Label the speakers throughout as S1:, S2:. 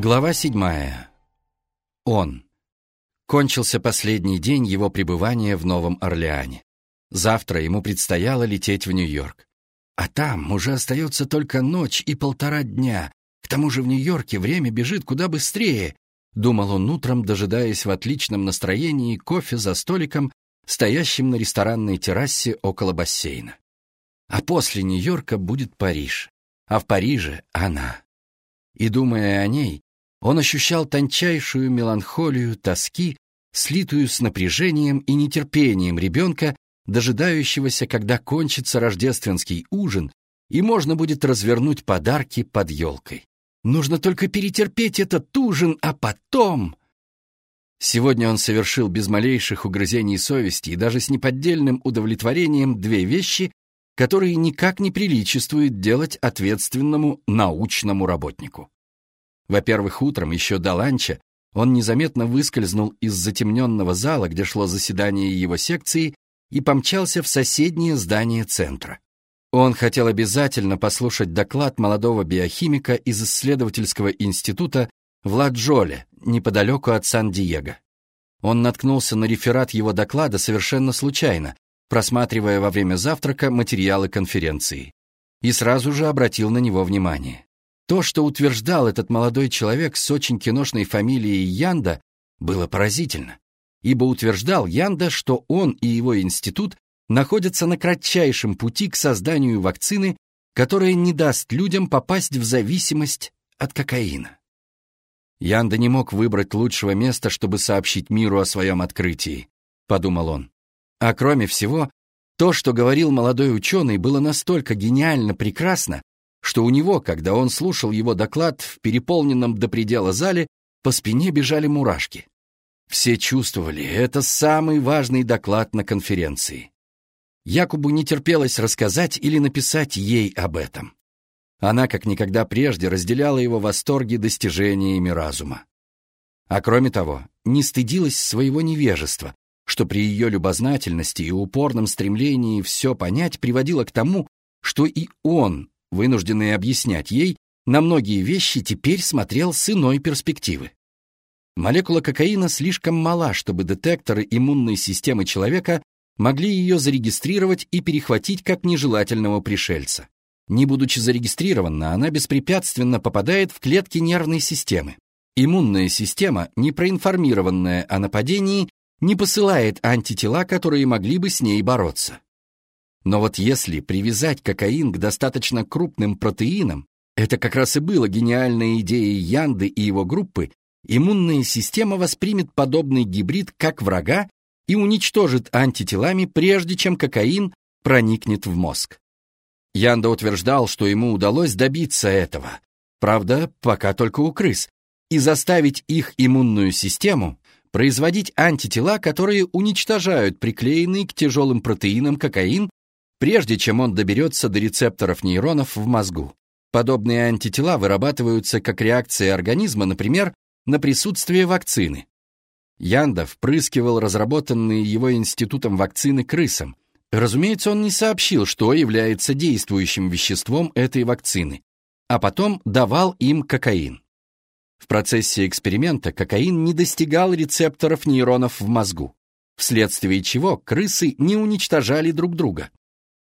S1: Глава седьмая. Он. Кончился последний день его пребывания в Новом Орлеане. Завтра ему предстояло лететь в Нью-Йорк. А там уже остается только ночь и полтора дня. К тому же в Нью-Йорке время бежит куда быстрее, думал он утром, дожидаясь в отличном настроении кофе за столиком, стоящим на ресторанной террасе около бассейна. А после Нью-Йорка будет Париж, а в Париже она. И, думая о ней, он ощущал тончайшую меланхолию тоски, слитую с напряжением и нетерпением ребенка, дожидающегося, когда кончится рождественский ужин, и можно будет развернуть подарки под елкой. Нужно только перетерпеть этот ужин, а потом... Сегодня он совершил без малейших угрызений совести и даже с неподдельным удовлетворением две вещи, которые никак не приличествует делать ответственному научному работнику. Во-первых, утром, еще до ланча, он незаметно выскользнул из затемненного зала, где шло заседание его секции, и помчался в соседнее здание центра. Он хотел обязательно послушать доклад молодого биохимика из исследовательского института в Ладжоле, неподалеку от Сан-Диего. Он наткнулся на реферат его доклада совершенно случайно, просматривая во время завтрака материалы конференции, и сразу же обратил на него внимание. То, что утверждал этот молодой человек с очень киношной фамилией Янда, было поразительно, ибо утверждал Янда, что он и его институт находятся на кратчайшем пути к созданию вакцины, которая не даст людям попасть в зависимость от кокаина. Янда не мог выбрать лучшего места, чтобы сообщить миру о своем открытии, подумал он. А кроме всего, то, что говорил молодой ученый, было настолько гениально прекрасно, что у него, когда он слушал его доклад в переполненном до предела зале, по спине бежали мурашки. Все чувствовали, это самый важный доклад на конференции. Якубу не терпелось рассказать или написать ей об этом. Она, как никогда прежде, разделяла его восторги достижениями разума. А кроме того, не стыдилась своего невежества, что при ее любознательности и упорном стремлении все понять приводило к тому, что и он вынужденный объяснять ей, на многие вещи теперь смотрел с иной перспективы. Молекула кокаина слишком мала, чтобы детекторы иммунной системы человека могли ее зарегистрировать и перехватить как нежелательного пришельца. Не будучи зарегистрирована, она беспрепятственно попадает в клетки нервной системы. Иммунная система, не проинформированная о нападении, не посылает антитела, которые могли бы с ней бороться. Но вот если привязать кокаин к достаточно крупным протеинам, это как раз и было гениальной идеей Янды и его группы, иммунная система воспримет подобный гибрид как врага и уничтожит антителами, прежде чем кокаин проникнет в мозг. Янда утверждал, что ему удалось добиться этого, правда, пока только у крыс, и заставить их иммунную систему производить антитела, которые уничтожают приклеенный к тяжелым протеинам кокаин прежде чем он доберется до рецепторов нейронов в мозгу. Подобные антитела вырабатываются как реакция организма, например, на присутствие вакцины. Янда впрыскивал разработанные его институтом вакцины крысам. Разумеется, он не сообщил, что является действующим веществом этой вакцины, а потом давал им кокаин. В процессе эксперимента кокаин не достигал рецепторов нейронов в мозгу, вследствие чего крысы не уничтожали друг друга.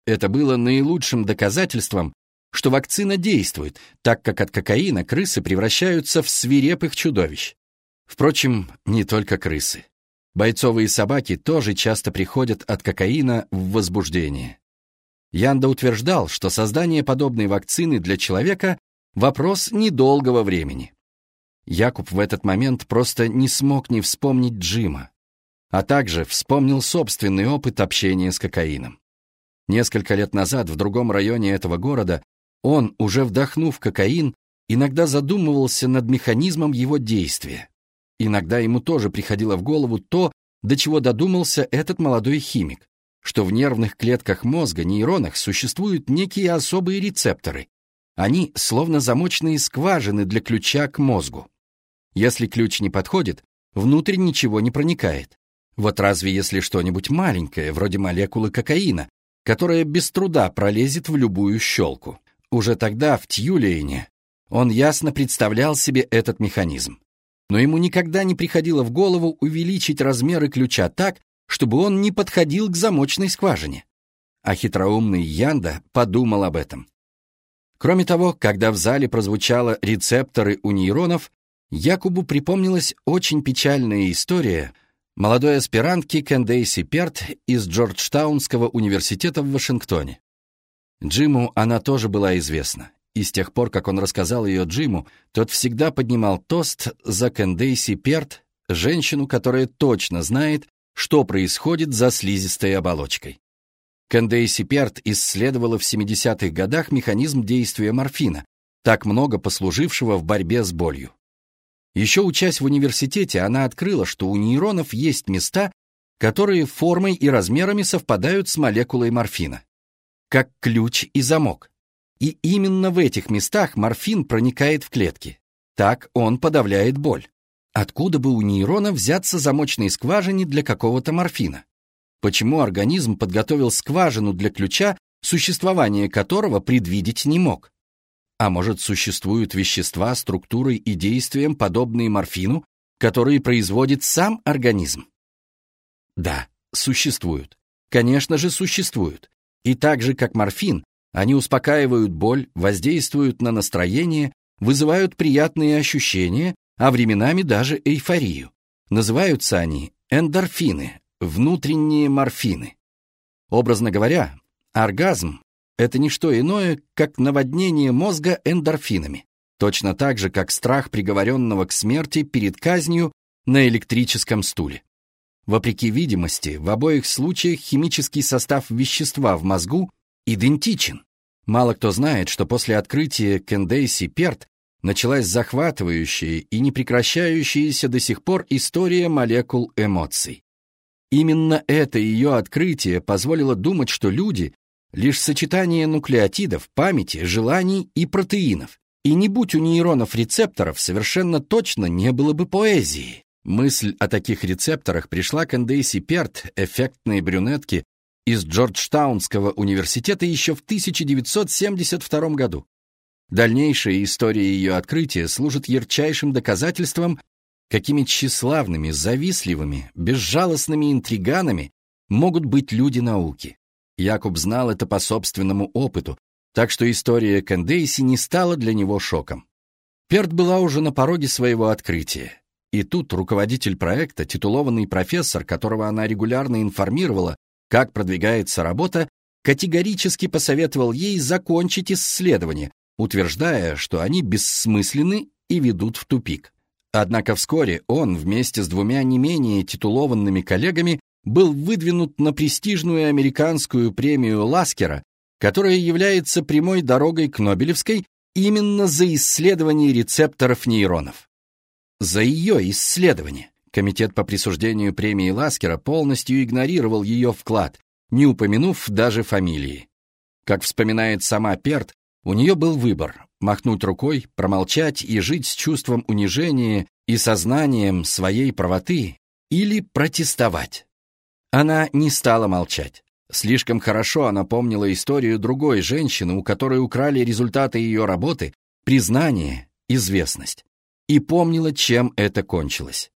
S1: Это было наилучшим доказательством, что вакцина действует, так как от кокаина крысы превращаются в свирепых чудовищ. Впрочем, не только крысы. Бойцовые собаки тоже часто приходят от кокаина в возбуждение. Янда утверждал, что создание подобной вакцины для человека – вопрос недолгого времени. Якуб в этот момент просто не смог не вспомнить Джима, а также вспомнил собственный опыт общения с кокаином. Несколько лет назад в другом районе этого города он, уже вдохнув кокаин, иногда задумывался над механизмом его действия. Иногда ему тоже приходило в голову то, до чего додумался этот молодой химик, что в нервных клетках мозга, нейронах, существуют некие особые рецепторы. Они словно замочные скважины для ключа к мозгу. Если ключ не подходит, внутрь ничего не проникает. Вот разве если что-нибудь маленькое, вроде молекулы кокаина, которая без труда пролезет в любую щелку. Уже тогда в Тьюлейне Он ясно представлял себе этот механизм. Но ему никогда не приходило в голову увеличить размеры ключа так, чтобы он не подходил к замочной скважине. А хитроумный Янда подумал об этом. Кроме того, когда в зале прозвучало рецепторы у нейронов, Якубу припомнилась очень печальная история молодой аспирантки Кэндейси Перт из Джорджтаунского университета в Вашингтоне. Джиму она тоже была известна, и с тех пор, как он рассказал ее Джиму, тот всегда поднимал тост за Кэндейси Перт, женщину, которая точно знает, что происходит за слизистой оболочкой. Кэндейси Перт исследовала в 70-х годах механизм действия морфина, так много послужившего в борьбе с болью. Еще учась в университете, она открыла, что у нейронов есть места, которые формой и размерами совпадают с молекулой морфина, как ключ и замок. И именно в этих местах морфин проникает в клетки. Так он подавляет боль. Откуда бы у нейрона взяться замочной скважине для какого-то морфина? Почему организм подготовил скважину для ключа, существование которого предвидеть не мог? А может, существуют вещества, структурой и действием, подобные морфину, которые производит сам организм? Да, существуют. Конечно же, существуют. И так же, как морфин, они успокаивают боль, воздействуют на настроение, вызывают приятные ощущения, а временами даже эйфорию. Называются они эндорфины, внутренние морфины. Образно говоря, оргазм это не что иное, как наводнение мозга эндорфинами, точно так же, как страх приговоренного к смерти перед казнью на электрическом стуле. Вопреки видимости, в обоих случаях химический состав вещества в мозгу идентичен. Мало кто знает, что после открытия Кендейси Перт началась захватывающая и непрекращающаяся до сих пор история молекул эмоций. Именно это ее открытие позволило думать, что люди лишь сочетание нуклеотидов, памяти, желаний и протеинов. И не будь у нейронов рецепторов, совершенно точно не было бы поэзии. Мысль о таких рецепторах пришла к Эндейси Перт, эффектной брюнетке, из Джорджтаунского университета еще в 1972 году. Дальнейшая история ее открытия служит ярчайшим доказательством, какими тщеславными, завистливыми, безжалостными интриганами могут быть люди науки. Якуб знал это по собственному опыту, так что история Кэндейси не стала для него шоком. Перт была уже на пороге своего открытия. И тут руководитель проекта, титулованный профессор, которого она регулярно информировала, как продвигается работа, категорически посоветовал ей закончить исследование, утверждая, что они бессмысленны и ведут в тупик. Однако вскоре он вместе с двумя не менее титулованными коллегами был выдвинут на престижную американскую премию Ласкера, которая является прямой дорогой к Нобелевской именно за исследование рецепторов нейронов. За ее исследование. Комитет по присуждению премии Ласкера полностью игнорировал ее вклад, не упомянув даже фамилии. Как вспоминает сама Перт, у нее был выбор – махнуть рукой, промолчать и жить с чувством унижения и сознанием своей правоты или протестовать. Она не стала молчать. Слишком хорошо она помнила историю другой женщины, у которой украли результаты ее работы, признание, известность. И помнила, чем это кончилось.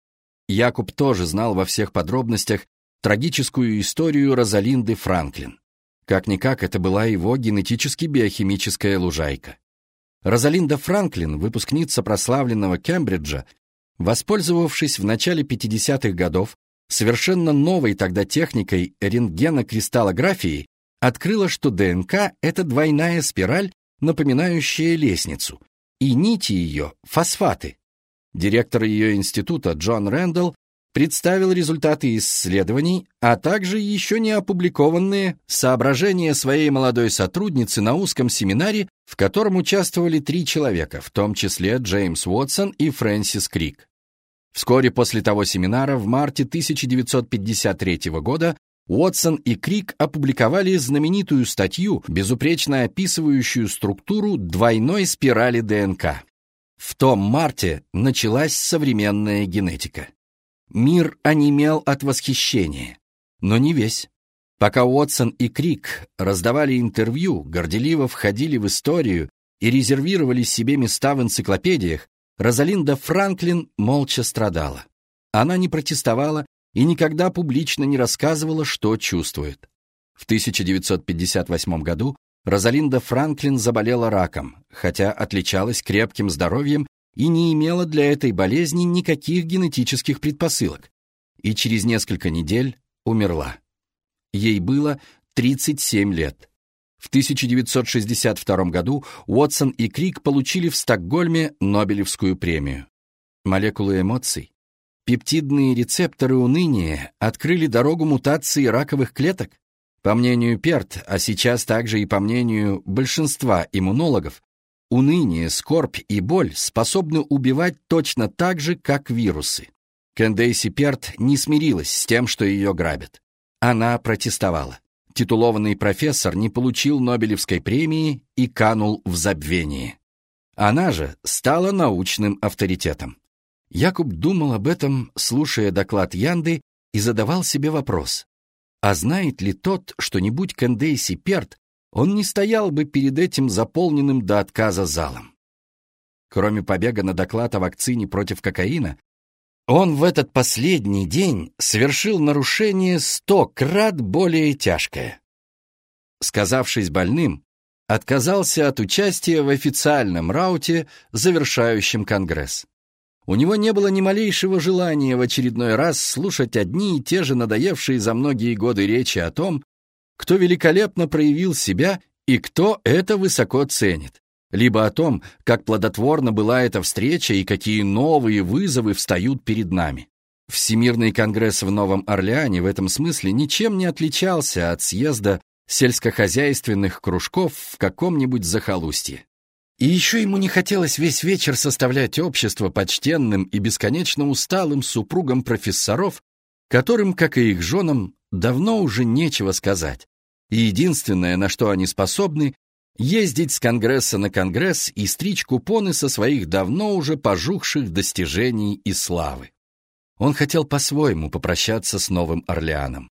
S1: Якуб тоже знал во всех подробностях трагическую историю Розалинды Франклин. Как-никак это была его генетически-биохимическая лужайка. Розалинда Франклин, выпускница прославленного Кембриджа, воспользовавшись в начале 50-х годов совершенно новой тогда техникой рентгенокристаллографии открыла, что ДНК — это двойная спираль, напоминающая лестницу, и нити ее — фосфаты. Директор ее института Джон Рэндалл представил результаты исследований, а также еще не опубликованные соображения своей молодой сотрудницы на узком семинаре, в котором участвовали три человека, в том числе Джеймс Уотсон и Фрэнсис Крик. Вскоре после того семинара, в марте 1953 года, Уотсон и Крик опубликовали знаменитую статью, безупречно описывающую структуру двойной спирали ДНК. В том марте началась современная генетика. Мир онемел от восхищения, но не весь. Пока Уотсон и Крик раздавали интервью, горделиво входили в историю и резервировали себе места в энциклопедиях, Розалинда Франклин молча страдала. Она не протестовала и никогда публично не рассказывала, что чувствует. В 1958 году Розалинда Франклин заболела раком, хотя отличалась крепким здоровьем и не имела для этой болезни никаких генетических предпосылок, и через несколько недель умерла. Ей было 37 лет. В 1962 году Уотсон и Крик получили в Стокгольме Нобелевскую премию. Молекулы эмоций, пептидные рецепторы уныния открыли дорогу мутации раковых клеток? По мнению Перт, а сейчас также и по мнению большинства иммунологов, уныние, скорбь и боль способны убивать точно так же, как вирусы. Кэндейси Перт не смирилась с тем, что ее грабят. Она протестовала. Титулованный профессор не получил Нобелевской премии и канул в забвение. Она же стала научным авторитетом. Якуб думал об этом, слушая доклад Янды, и задавал себе вопрос. А знает ли тот что-нибудь Кэндейси Перт, он не стоял бы перед этим заполненным до отказа залом. Кроме побега на доклад о вакцине против кокаина, он в этот последний день совершил нарушение сто крат более тяжкое. Сказавшись больным, отказался от участия в официальном рауте, завершающем Конгресс. У него не было ни малейшего желания в очередной раз слушать одни и те же надоевшие за многие годы речи о том, кто великолепно проявил себя и кто это высоко ценит либо о том, как плодотворна была эта встреча и какие новые вызовы встают перед нами. Всемирный конгресс в Новом Орлеане в этом смысле ничем не отличался от съезда сельскохозяйственных кружков в каком-нибудь захолустье. И еще ему не хотелось весь вечер составлять общество почтенным и бесконечно усталым супругам профессоров, которым, как и их женам, давно уже нечего сказать. И единственное, на что они способны, ездить с конгресса на конгресс и стричь купоны со своих давно уже пожухших достижений и славы. Он хотел по-своему попрощаться с Новым Орлеаном.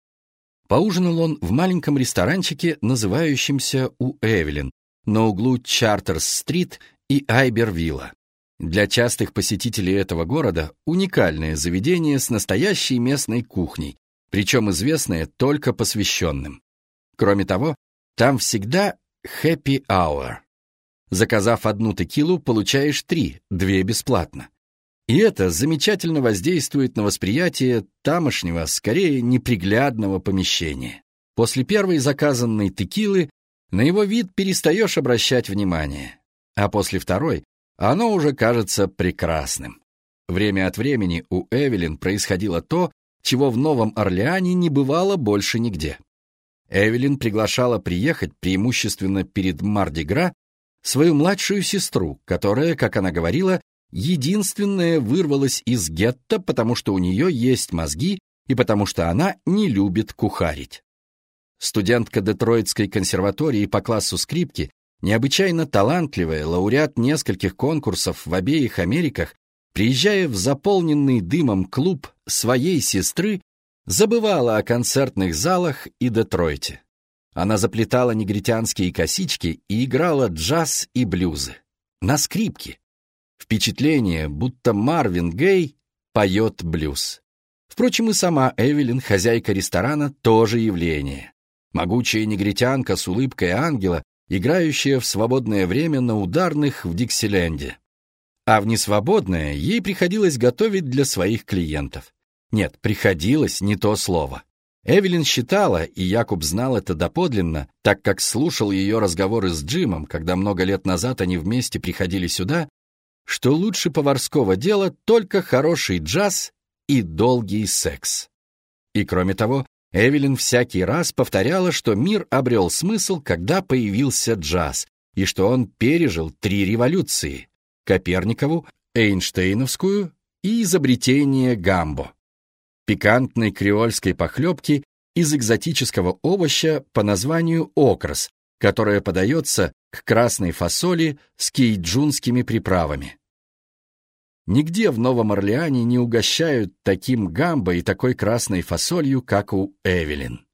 S1: Поужинал он в маленьком ресторанчике, называющемся «У Эвелин», на углу Чартерс-стрит и Айбервилла. Для частых посетителей этого города уникальное заведение с настоящей местной кухней, причем известное только посвященным. Кроме того, там всегда Happy Hour. Заказав одну текилу, получаешь три, две бесплатно. И это замечательно воздействует на восприятие тамошнего, скорее неприглядного помещения. После первой заказанной текилы на его вид перестаешь обращать внимание, а после второй оно уже кажется прекрасным. Время от времени у Эвелин происходило то, чего в Новом Орлеане не бывало больше нигде. Эвелин приглашала приехать преимущественно перед Мардигра свою младшую сестру, которая, как она говорила, единственная вырвалась из гетто, потому что у нее есть мозги и потому что она не любит кухарить. Студентка Детройтской консерватории по классу скрипки, необычайно талантливая, лауреат нескольких конкурсов в обеих Америках, приезжая в заполненный дымом клуб своей сестры, забывала о концертных залах и Детройте. Она заплетала негритянские косички и играла джаз и блюзы. На скрипке. Впечатление, будто Марвин Гей поет блюз. Впрочем, и сама Эвелин, хозяйка ресторана, тоже явление. Могучая негритянка с улыбкой ангела, играющая в свободное время на ударных в Диксиленде. А в несвободное ей приходилось готовить для своих клиентов. Нет, приходилось не то слово. Эвелин считала, и Якуб знал это доподлинно, так как слушал ее разговоры с Джимом, когда много лет назад они вместе приходили сюда, что лучше поварского дела только хороший джаз и долгий секс. И кроме того, Эвелин всякий раз повторяла, что мир обрел смысл, когда появился джаз, и что он пережил три революции — Коперникову, Эйнштейновскую и изобретение Гамбо пикантной креольской похлебки из экзотического овоща по названию окрос, которая подается к красной фасоли с кейджунскими приправами. Нигде в Новом Орлеане не угощают таким гамбо и такой красной фасолью, как у Эвелин.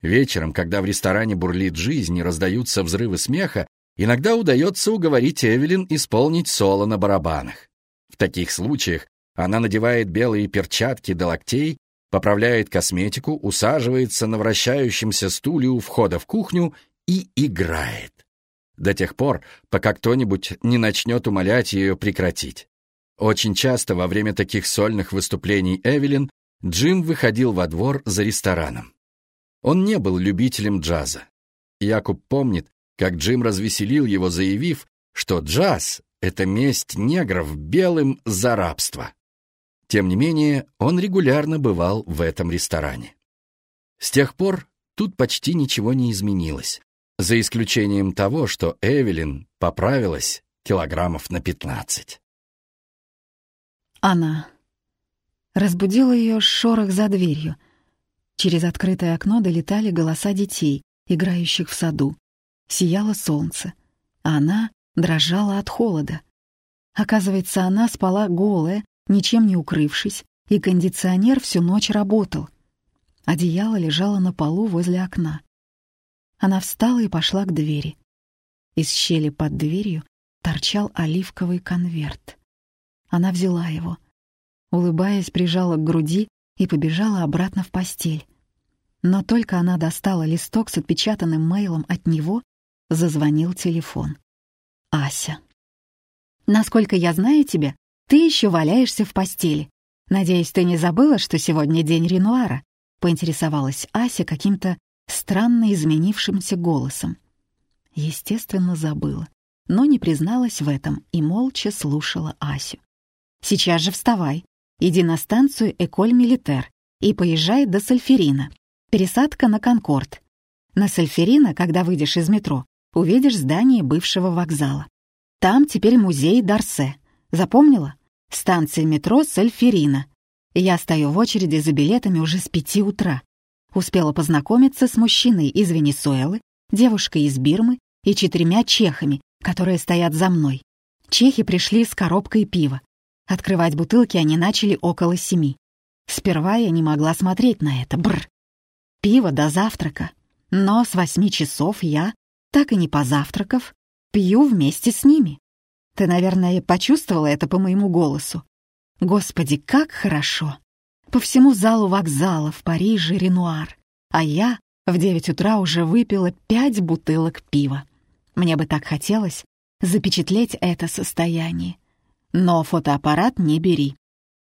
S1: Вечером, когда в ресторане бурлит жизнь и раздаются взрывы смеха, Иногда удается уговорить Эвелин исполнить соло на барабанах. В таких случаях она надевает белые перчатки до локтей, поправляет косметику, усаживается на вращающемся стуле у входа в кухню и играет. До тех пор, пока кто-нибудь не начнет умолять ее прекратить. Очень часто во время таких сольных выступлений Эвелин Джим выходил во двор за рестораном. Он не был любителем джаза. Якуб помнит, как Джим развеселил его, заявив, что джаз — это месть негров белым за рабство. Тем не менее, он регулярно бывал в этом ресторане. С тех пор тут почти ничего не изменилось, за исключением того, что Эвелин поправилась килограммов на пятнадцать.
S2: Она. Разбудила ее шорох за дверью. Через открытое окно долетали голоса детей, играющих в саду. Сияло солнце, она дрожала от холода. Оказывается, она спала голая, ничем не укрывшись, и кондиционер всю ночь работал. Одеяло лежало на полу возле окна. Она встала и пошла к двери. Из щели под дверью торчал оливковый конверт. Она взяла его. Улыбаясь, прижала к груди и побежала обратно в постель. Но только она достала листок с отпечатанным мейлом от него, зазвонил телефон. Ася. «Насколько я знаю тебя, ты еще валяешься в постели. Надеюсь, ты не забыла, что сегодня день Ренуара?» — поинтересовалась Ася каким-то странно изменившимся голосом. Естественно, забыла, но не призналась в этом и молча слушала Асю. «Сейчас же вставай, иди на станцию Эколь Милитер и поезжай до Сальферина. Пересадка на Конкорд. На Сальферина, когда выйдешь из метро, увидишь здание бывшего вокзала. Там теперь музей Дарсе. Запомнила? Станция метро Сальферина. Я стою в очереди за билетами уже с пяти утра. Успела познакомиться с мужчиной из Венесуэлы, девушкой из Бирмы и четырьмя чехами, которые стоят за мной. Чехи пришли с коробкой пива. Открывать бутылки они начали около семи. Сперва я не могла смотреть на это. Бр. Пиво до завтрака. Но с восьми часов я, так и не позавтракав, пью вместе с ними. Ты, наверное, почувствовала это по моему голосу. Господи, как хорошо! По всему залу вокзала в Париже Ренуар. А я в девять утра уже выпила пять бутылок пива. Мне бы так хотелось запечатлеть это состояние. Но фотоаппарат не бери.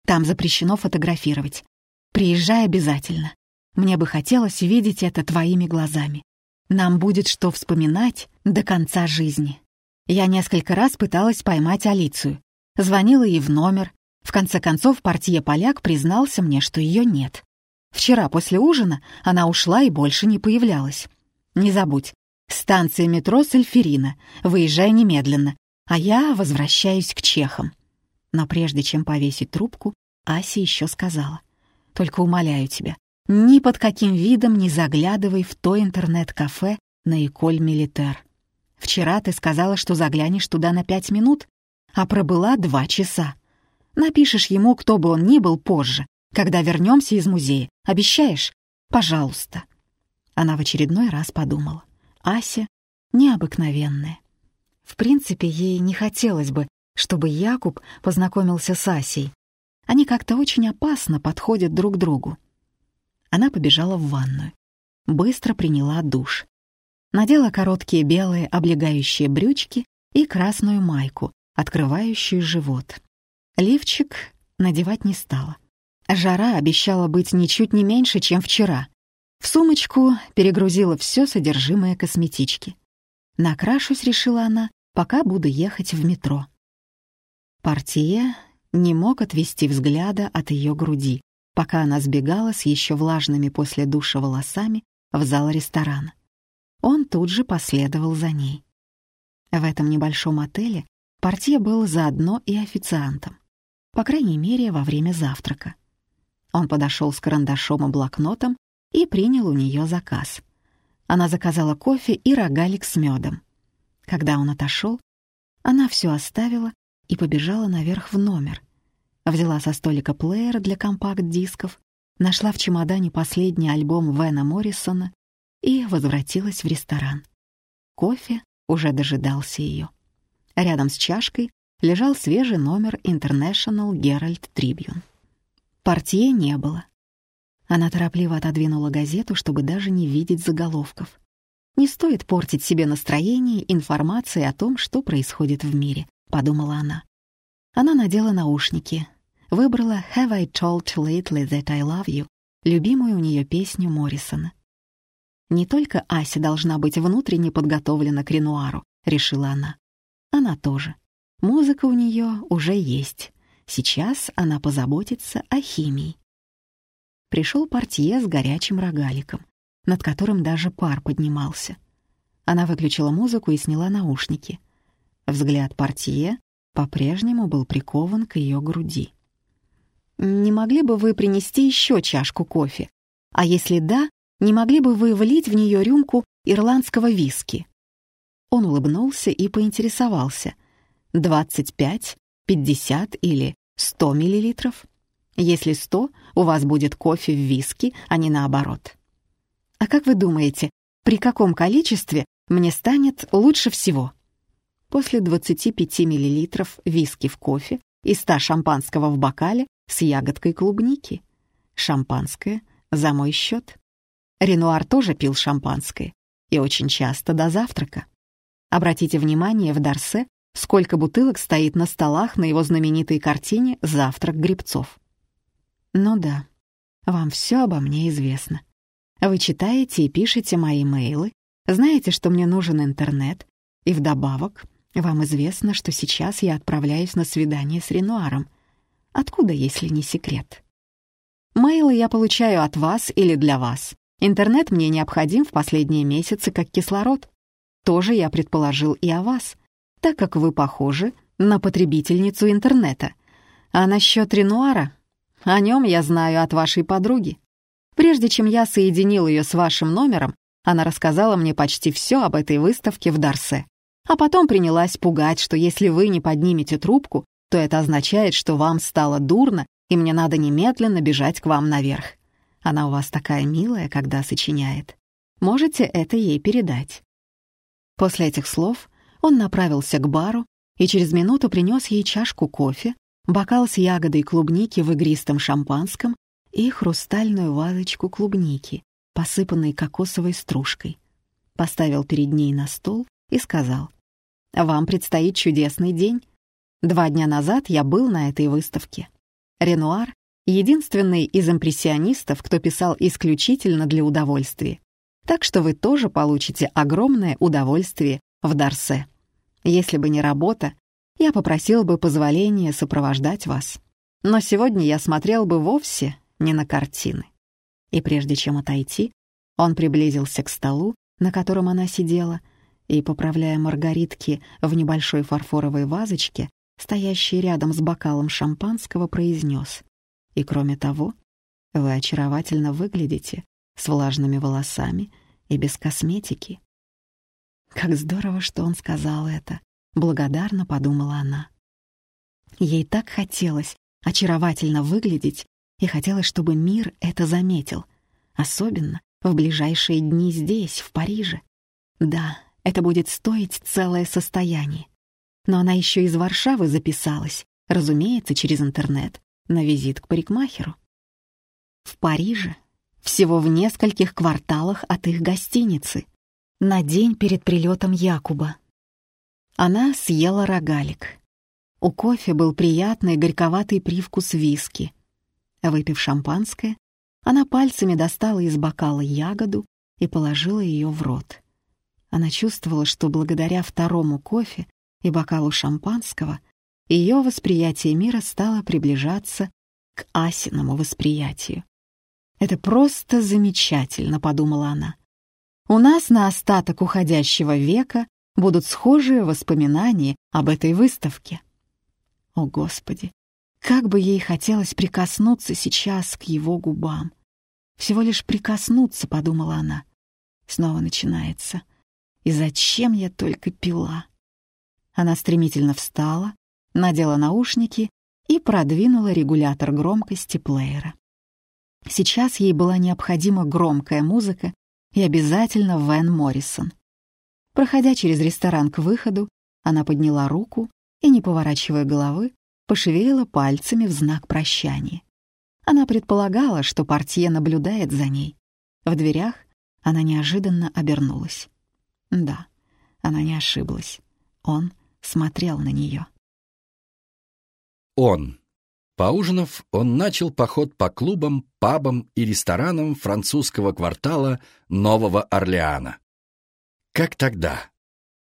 S2: Там запрещено фотографировать. Приезжай обязательно. Мне бы хотелось видеть это твоими глазами. Нам будет что вспоминать до конца жизни. Я несколько раз пыталась поймать Алицию. Звонила ей в номер. В конце концов, портье поляк признался мне, что ее нет. Вчера после ужина она ушла и больше не появлялась. Не забудь, станция метро Сальферина, выезжай немедленно, а я возвращаюсь к чехам. Но прежде чем повесить трубку, Ася еще сказала. «Только умоляю тебя, ни под каким видом не заглядывай в то интернет-кафе на Эколь Милитер. Вчера ты сказала, что заглянешь туда на пять минут, а пробыла два часа. Напишешь ему, кто бы он ни был позже, когда вернемся из музея. Обещаешь? Пожалуйста. Она в очередной раз подумала. Ася необыкновенная. В принципе, ей не хотелось бы, чтобы Якуб познакомился с Асей. Они как-то очень опасно подходят друг другу. Она побежала в ванную. Быстро приняла душ. Надела короткие белые облегающие брючки и красную майку, открывающую живот. Лифчик надевать не стала. Жара обещала быть ничуть не меньше, чем вчера. В сумочку перегрузила все содержимое косметички. Накрашусь, решила она, пока буду ехать в метро. Портье не мог отвести взгляда от ее груди, пока она сбегала с еще влажными после душа волосами в зал ресторана. Он тут же последовал за ней. В этом небольшом отеле портье был заодно и официантом, по крайней мере, во время завтрака. Он подошел с карандашом и блокнотом и принял у нее заказ. Она заказала кофе и рогалик с медом. Когда он отошел, она все оставила и побежала наверх в номер, Взяла со столика плеер для компакт-дисков, нашла в чемодане последний альбом Вена Моррисона и возвратилась в ресторан. Кофе уже дожидался ее. Рядом с чашкой лежал свежий номер International Herald Tribune. Портье не было. Она торопливо отодвинула газету, чтобы даже не видеть заголовков. Не стоит портить себе настроение информацией о том, что происходит в мире, подумала она. Она надела наушники, выбрала «Have I told lately that I love you», любимую у нее песню Моррисона. Не только Ася должна быть внутренне подготовлена к Ренуару, решила она. Она тоже. Музыка у нее уже есть. Сейчас она позаботится о химии. Пришел портье с горячим рогаликом, над которым даже пар поднимался. Она выключила музыку и сняла наушники. Взгляд портье по-прежнему был прикован к ее груди. «Не могли бы вы принести еще чашку кофе? А если да, не могли бы вы влить в нее рюмку ирландского виски?» Он улыбнулся и поинтересовался. «Двадцать пять, пятьдесят или сто миллилитров? Если сто, у вас будет кофе в виски, а не наоборот». «А как вы думаете, при каком количестве мне станет лучше всего?» После 25 мл виски в кофе и 100 шампанского в бокале с ягодкой клубники. Шампанское за мой счет. Ренуар тоже пил шампанское, и очень часто до завтрака. Обратите внимание в Дарсе, сколько бутылок стоит на столах на его знаменитой картине «Завтрак грибцов». Ну да, вам все обо мне известно. Вы читаете и пишете мои мейлы, знаете, что мне нужен интернет, и вдобавок вам известно, что сейчас я отправляюсь на свидание с Ренуаром. Откуда, если не секрет? Мейлы я получаю от вас или для вас. Интернет мне необходим в последние месяцы как кислород. Тоже я предположил и о вас, так как вы похожи на потребительницу интернета. А насчет Ренуара? О нем я знаю от вашей подруги. Прежде чем я соединил ее с вашим номером, она рассказала мне почти все об этой выставке в Дарсе. А потом принялась пугать, что если вы не поднимете трубку, то это означает, что вам стало дурно, и мне надо немедленно бежать к вам наверх. Она у вас такая милая, когда сочиняет. Можете это ей передать». После этих слов он направился к бару и через минуту принес ей чашку кофе, бокал с ягодой клубники в игристом шампанском и хрустальную вазочку клубники, посыпанной кокосовой стружкой. Поставил перед ней на стол и сказал, «Вам предстоит чудесный день. Два дня назад я был на этой выставке. Ренуар единственный из импрессионистов, кто писал исключительно для удовольствия. Так что вы тоже получите огромное удовольствие в Дарсе. Если бы не работа, я попросил бы позволения сопровождать вас. Но сегодня я смотрел бы вовсе не на картины. И прежде чем отойти, он приблизился к столу, на котором она сидела, и, поправляя маргаритки в небольшой фарфоровой вазочке, стоящей рядом с бокалом шампанского, произнес и кроме того, вы очаровательно выглядите с влажными волосами и без косметики. Как здорово, что он сказал это, благодарно подумала она. Ей так хотелось очаровательно выглядеть и хотелось, чтобы мир это заметил, особенно в ближайшие дни здесь, в Париже. Да, это будет стоить целое состояние. Но она еще из Варшавы записалась, разумеется, через интернет, на визит к парикмахеру. В Париже, всего в нескольких кварталах от их гостиницы, на день перед прилетом Якуба. Она съела рогалик. У кофе был приятный горьковатый привкус виски. Выпив шампанское, она пальцами достала из бокала ягоду и положила ее в рот. Она чувствовала, что благодаря второму кофе и бокалу шампанского ее восприятие мира стало приближаться к Асиному восприятию. «Это просто замечательно», — подумала она. «У нас на остаток уходящего века будут схожие воспоминания об этой выставке». О, Господи! Как бы ей хотелось прикоснуться сейчас к его губам. Всего лишь прикоснуться, подумала она. Снова начинается. И зачем я только пила? Она стремительно встала, надела наушники и продвинула регулятор громкости плеера. Сейчас ей была необходима громкая музыка и обязательно Вэн Моррисон. Проходя через ресторан к выходу, она подняла руку и, не поворачивая головы, пошевелила пальцами в знак прощания. Она предполагала, что портье наблюдает за ней. В дверях она неожиданно обернулась. Да, она не ошиблась. Он смотрел на нее.
S1: Он. Поужинав, он начал поход по клубам, пабам и ресторанам французского квартала Нового Орлеана. Как тогда?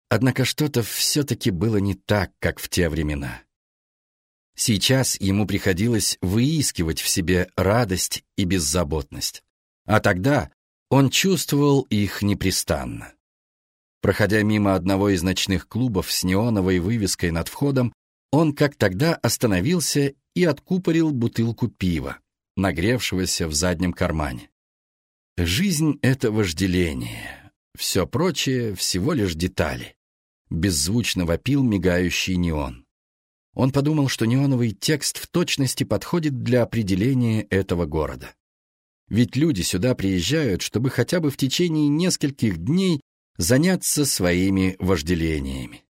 S1: Однако что-то все-таки было не так, как в те времена. Сейчас ему приходилось выискивать в себе радость и беззаботность. А тогда он чувствовал их непрестанно. Проходя мимо одного из ночных клубов с неоновой вывеской над входом, он, как тогда, остановился и откупорил бутылку пива, нагревшегося в заднем кармане. Жизнь — это вожделение. Все прочее — всего лишь детали. Беззвучно вопил мигающий неон. Он подумал, что неоновый текст в точности подходит для определения этого города. Ведь люди сюда приезжают, чтобы хотя бы в течение нескольких дней заняться своими вожделениями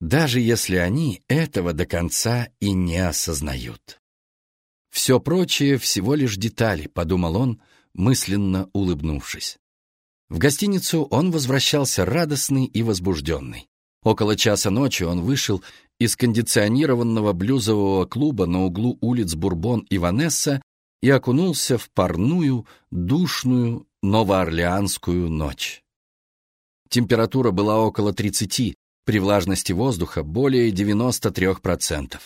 S1: даже если они этого до конца и не осознают. «Все прочее — всего лишь детали», — подумал он, мысленно улыбнувшись. В гостиницу он возвращался радостный и возбужденный. Около часа ночи он вышел из кондиционированного блюзового клуба на углу улиц Бурбон и Ванесса и окунулся в парную, душную новоорлеанскую ночь. Температура была около 30, при влажности воздуха более 93%.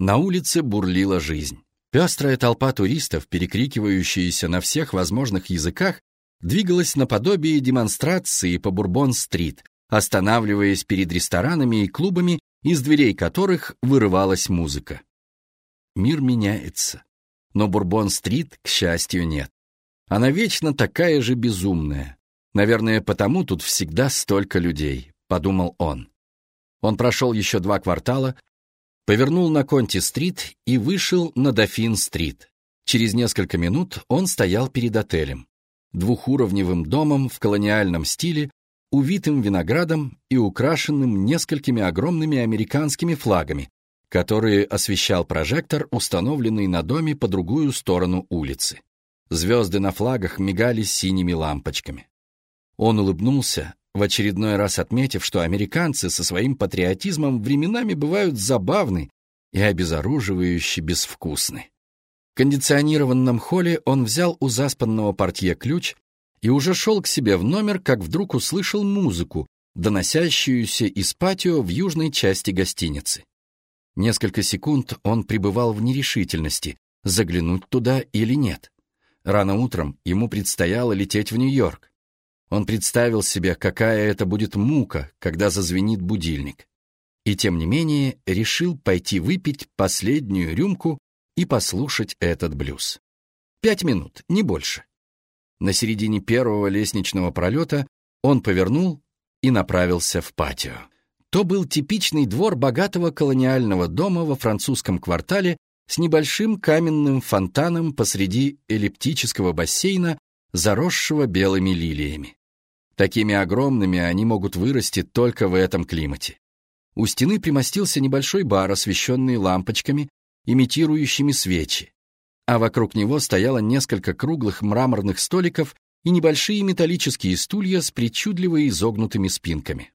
S1: На улице бурлила жизнь. Пестрая толпа туристов, перекрикивающаяся на всех возможных языках, двигалась наподобие демонстрации по Бурбон-стрит, останавливаясь перед ресторанами и клубами, из дверей которых вырывалась музыка. Мир меняется. Но Бурбон-стрит, к счастью, нет. Она вечно такая же безумная. Наверное, потому тут всегда столько людей, подумал он. Он прошел еще два квартала, повернул на Конти-стрит и вышел на Дофин-стрит. Через несколько минут он стоял перед отелем, двухуровневым домом в колониальном стиле, увитым виноградом и украшенным несколькими огромными американскими флагами, которые освещал прожектор, установленный на доме по другую сторону улицы. Звезды на флагах мигали синими лампочками. Он улыбнулся, в очередной раз отметив, что американцы со своим патриотизмом временами бывают забавны и обезоруживающе безвкусны. В кондиционированном холле он взял у заспанного портье ключ и уже шел к себе в номер, как вдруг услышал музыку, доносящуюся из патио в южной части гостиницы. Несколько секунд он пребывал в нерешительности, заглянуть туда или нет. Рано утром ему предстояло лететь в Нью-Йорк. Он представил себе, какая это будет мука, когда зазвенит будильник. И тем не менее решил пойти выпить последнюю рюмку и послушать этот блюз. Пять минут, не больше. На середине первого лестничного пролета он повернул и направился в патио. То был типичный двор богатого колониального дома во французском квартале с небольшим каменным фонтаном посреди эллиптического бассейна, заросшего белыми лилиями. Такими огромными они могут вырасти только в этом климате. У стены примостился небольшой бар, освещенный лампочками, имитирующими свечи, а вокруг него стояло несколько круглых мраморных столиков и небольшие металлические стулья с причудливо изогнутыми спинками.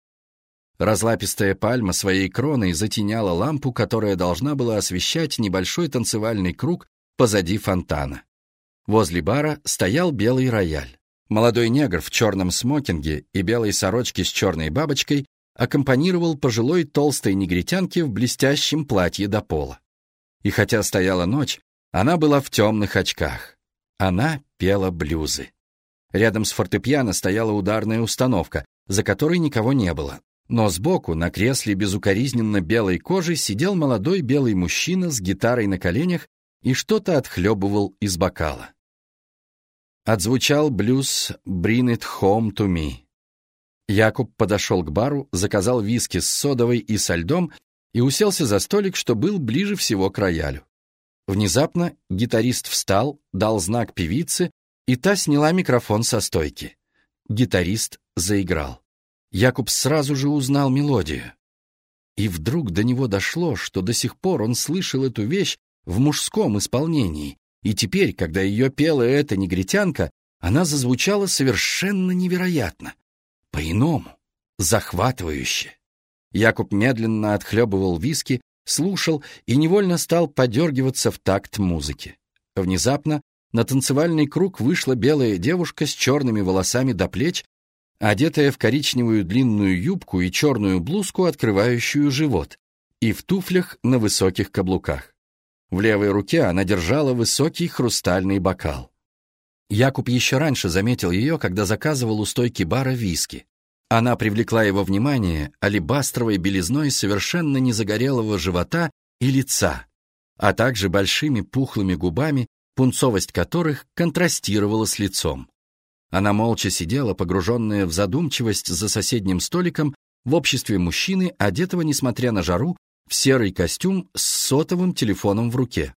S1: Разлапистая пальма своей кроной затеняла лампу, которая должна была освещать небольшой танцевальный круг позади фонтана. Возле бара стоял белый рояль. Молодой негр в черном смокинге и белой сорочке с черной бабочкой аккомпанировал пожилой толстой негритянке в блестящем платье до пола. И хотя стояла ночь, она была в темных очках. Она пела блюзы. Рядом с фортепиано стояла ударная установка, за которой никого не было. Но сбоку, на кресле безукоризненно белой кожи, сидел молодой белый мужчина с гитарой на коленях и что-то отхлебывал из бокала. Отзвучал блюз «Bring it home to me». Якуб подошел к бару, заказал виски с содовой и со льдом и уселся за столик, что был ближе всего к роялю. Внезапно гитарист встал, дал знак певице, и та сняла микрофон со стойки. Гитарист заиграл. Якуб сразу же узнал мелодию. И вдруг до него дошло, что до сих пор он слышал эту вещь в мужском исполнении, и теперь, когда ее пела эта негритянка, она зазвучала совершенно невероятно, по-иному, захватывающе. Якуб медленно отхлебывал виски, слушал и невольно стал подергиваться в такт музыки. Внезапно на танцевальный круг вышла белая девушка с черными волосами до плеч, одетая в коричневую длинную юбку и черную блузку, открывающую живот, и в туфлях на высоких каблуках. В левой руке она держала высокий хрустальный бокал. Якуб еще раньше заметил ее, когда заказывал у стойки бара виски. Она привлекла его внимание алебастровой белизной совершенно незагорелого живота и лица, а также большими пухлыми губами, пунцовость которых контрастировала с лицом. Она молча сидела, погруженная в задумчивость за соседним столиком, в обществе мужчины, одетого, несмотря на жару, в серый костюм с сотовым телефоном в руке.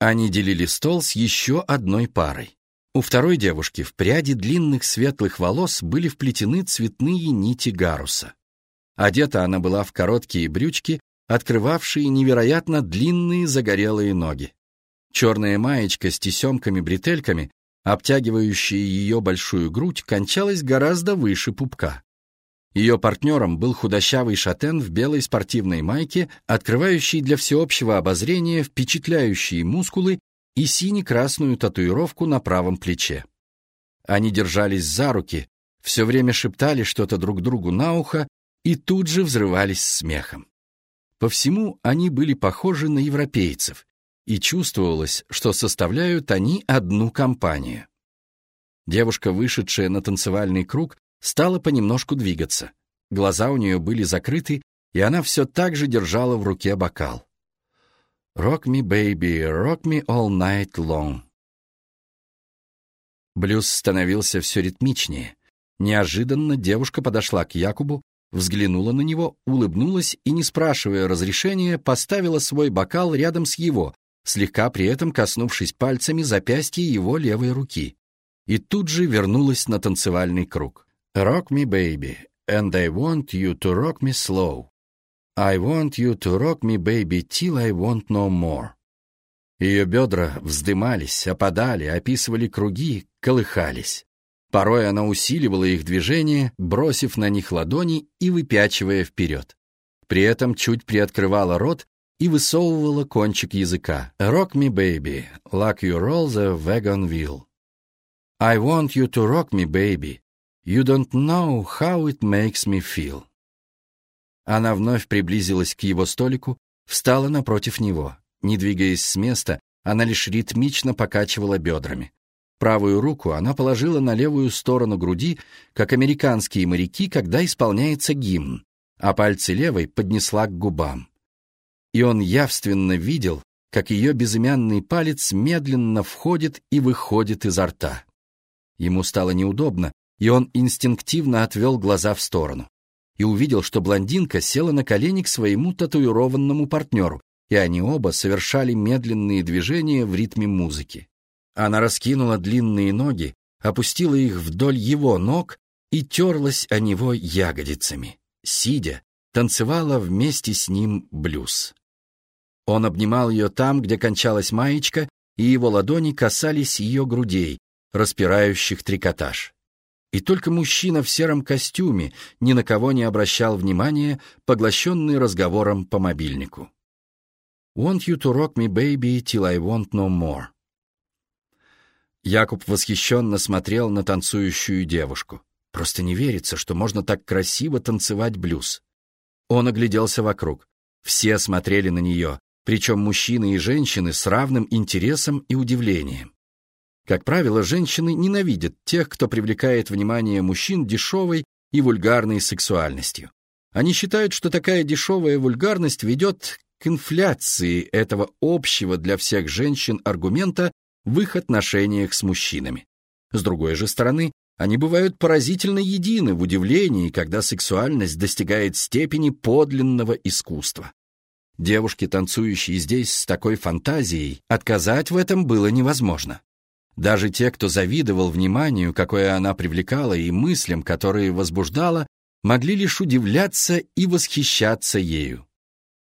S1: Они делили стол с еще одной парой. У второй девушки в пряди длинных светлых волос были вплетены цветные нити гаруса. Одета она была в короткие брючки, открывавшие невероятно длинные загорелые ноги. Черная маечка с тесемками-бретельками, обтягивающая ее большую грудь, кончалась гораздо выше пупка. Ее партнером был худощавый шатен в белой спортивной майке, открывающий для всеобщего обозрения впечатляющие мускулы и сине-красную татуировку на правом плече. Они держались за руки, все время шептали что-то друг другу на ухо и тут же взрывались смехом. По всему они были похожи на европейцев, и чувствовалось, что составляют они одну компанию. Девушка, вышедшая на танцевальный круг, стала понемножку двигаться. Глаза у нее были закрыты, и она все так же держала в руке бокал. Rock me, baby, rock me all night long. Блюз становился все ритмичнее. Неожиданно девушка подошла к Якубу, взглянула на него, улыбнулась и, не спрашивая разрешения, поставила свой бокал рядом с его, слегка при этом коснувшись пальцами запястья его левой руки. И тут же вернулась на танцевальный круг. «Rock me, baby, and I want you to rock me slow. I want you to rock me, baby, till I want no more. Ее бедра вздымались, опадали, описывали круги, колыхались. Порой она усиливала их движение, бросив на них ладони и выпячивая вперед. При этом чуть приоткрывала рот и высовывала кончик языка. «Rock me, baby, like you roll the wagon wheel. I want you to rock me, baby. You don't know how it makes me feel». Она вновь приблизилась к его столику, встала напротив него. Не двигаясь с места, она лишь ритмично покачивала бедрами. Правую руку она положила на левую сторону груди, как американские моряки, когда исполняется гимн, а пальцы левой поднесла к губам. И он явственно видел, как ее безымянный палец медленно входит и выходит изо рта. Ему стало неудобно, и он инстинктивно отвел глаза в сторону и увидел, что блондинка села на колени к своему татуированному партнеру, и они оба совершали медленные движения в ритме музыки. Она раскинула длинные ноги, опустила их вдоль его ног и терлась о него ягодицами. Сидя, танцевала вместе с ним блюз. Он обнимал ее там, где кончалась маечка, и его ладони касались ее грудей, распирающих трикотаж. И только мужчина в сером костюме ни на кого не обращал внимания, поглощенный разговором по мобильнику. «Want you to rock me, baby, till I want no more». Якуб восхищенно смотрел на танцующую девушку. Просто не верится, что можно так красиво танцевать блюз. Он огляделся вокруг. Все смотрели на нее, причем мужчины и женщины с равным интересом и удивлением. Как правило, женщины ненавидят тех, кто привлекает внимание мужчин дешевой и вульгарной сексуальностью. Они считают, что такая дешевая вульгарность ведет к инфляции этого общего для всех женщин аргумента в их отношениях с мужчинами. С другой же стороны, они бывают поразительно едины в удивлении, когда сексуальность достигает степени подлинного искусства. Девушке, танцующей здесь с такой фантазией, отказать в этом было невозможно. Даже те, кто завидовал вниманию, какое она привлекала, и мыслям, которые возбуждала, могли лишь удивляться и восхищаться ею.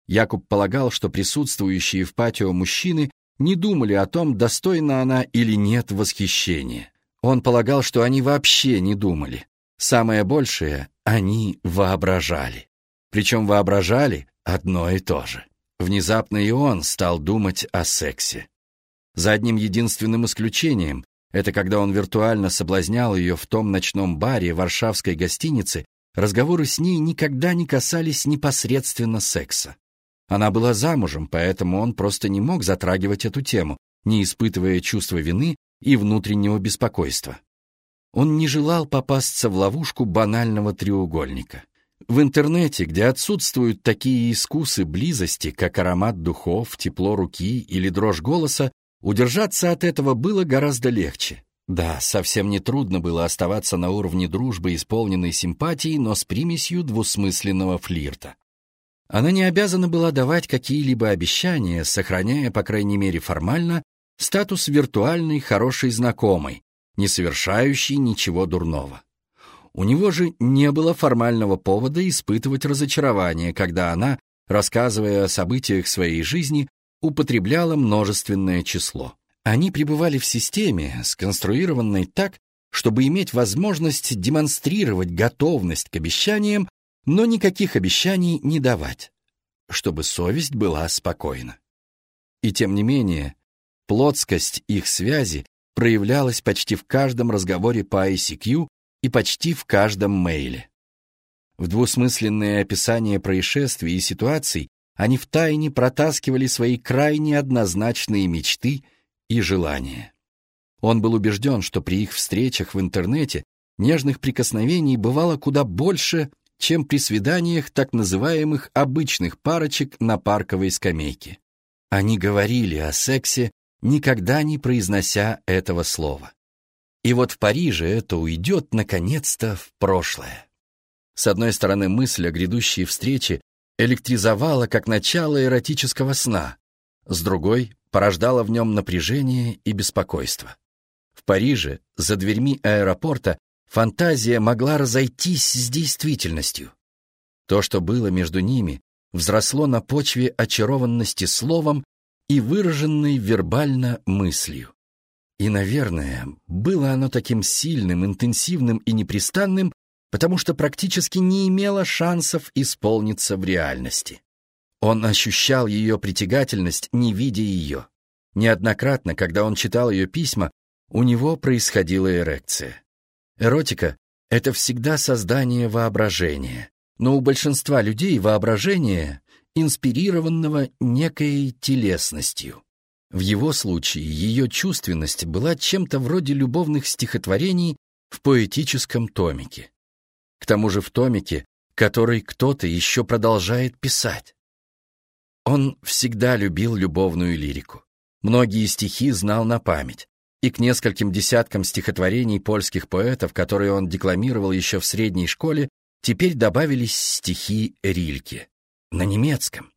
S1: Якуб полагал, что присутствующие в патио мужчины не думали о том, достойна она или нет восхищения. Он полагал, что они вообще не думали. Самое большее — они воображали. Причем воображали одно и то же. Внезапно и он стал думать о сексе. За одним единственным исключением — это когда он виртуально соблазнял ее в том ночном баре варшавской гостиницы, разговоры с ней никогда не касались непосредственно секса. Она была замужем, поэтому он просто не мог затрагивать эту тему, не испытывая чувства вины и внутреннего беспокойства. Он не желал попасться в ловушку банального треугольника. В интернете, где отсутствуют такие искусы близости, как аромат духов, тепло руки или дрожь голоса, удержаться от этого было гораздо легче. Да, совсем не трудно было оставаться на уровне дружбы, исполненной симпатии, но с примесью двусмысленного флирта. Она не обязана была давать какие-либо обещания, сохраняя, по крайней мере формально, статус виртуальной хорошей знакомой, не совершающей ничего дурного. У него же не было формального повода испытывать разочарование, когда она, рассказывая о событиях своей жизни, употребляла множественное число. Они пребывали в системе, сконструированной так, чтобы иметь возможность демонстрировать готовность к обещаниям но никаких обещаний не давать, чтобы совесть была спокойна. И тем не менее, плотскость их связи проявлялась почти в каждом разговоре по ICQ и почти в каждом мейле. В двусмысленное описание происшествий и ситуаций они втайне протаскивали свои крайне однозначные мечты и желания. Он был убежден, что при их встречах в интернете нежных прикосновений бывало куда больше, чем при свиданиях так называемых обычных парочек на парковой скамейке. Они говорили о сексе, никогда не произнося этого слова. И вот в Париже это уйдет, наконец-то, в прошлое. С одной стороны, мысль о грядущей встрече электризовала как начало эротического сна, с другой — порождала в нем напряжение и беспокойство. В Париже, за дверьми аэропорта, Фантазия могла разойтись с действительностью. То, что было между ними, взросло на почве очарованности словом и выраженной вербально мыслью. И, наверное, было оно таким сильным, интенсивным и непрестанным, потому что практически не имело шансов исполниться в реальности. Он ощущал ее притягательность, не видя ее. Неоднократно, когда он читал ее письма, у него происходила эрекция. Эротика — это всегда создание воображения, но у большинства людей воображение инспирированного некой телесностью. В его случае ее чувственность была чем-то вроде любовных стихотворений в поэтическом томике. К тому же в томике, который кто-то еще продолжает писать. Он всегда любил любовную лирику. Многие стихи знал на память и к нескольким десяткам стихотворений польских поэтов, которые он декламировал еще в средней школе, теперь добавились стихи Рильке на немецком.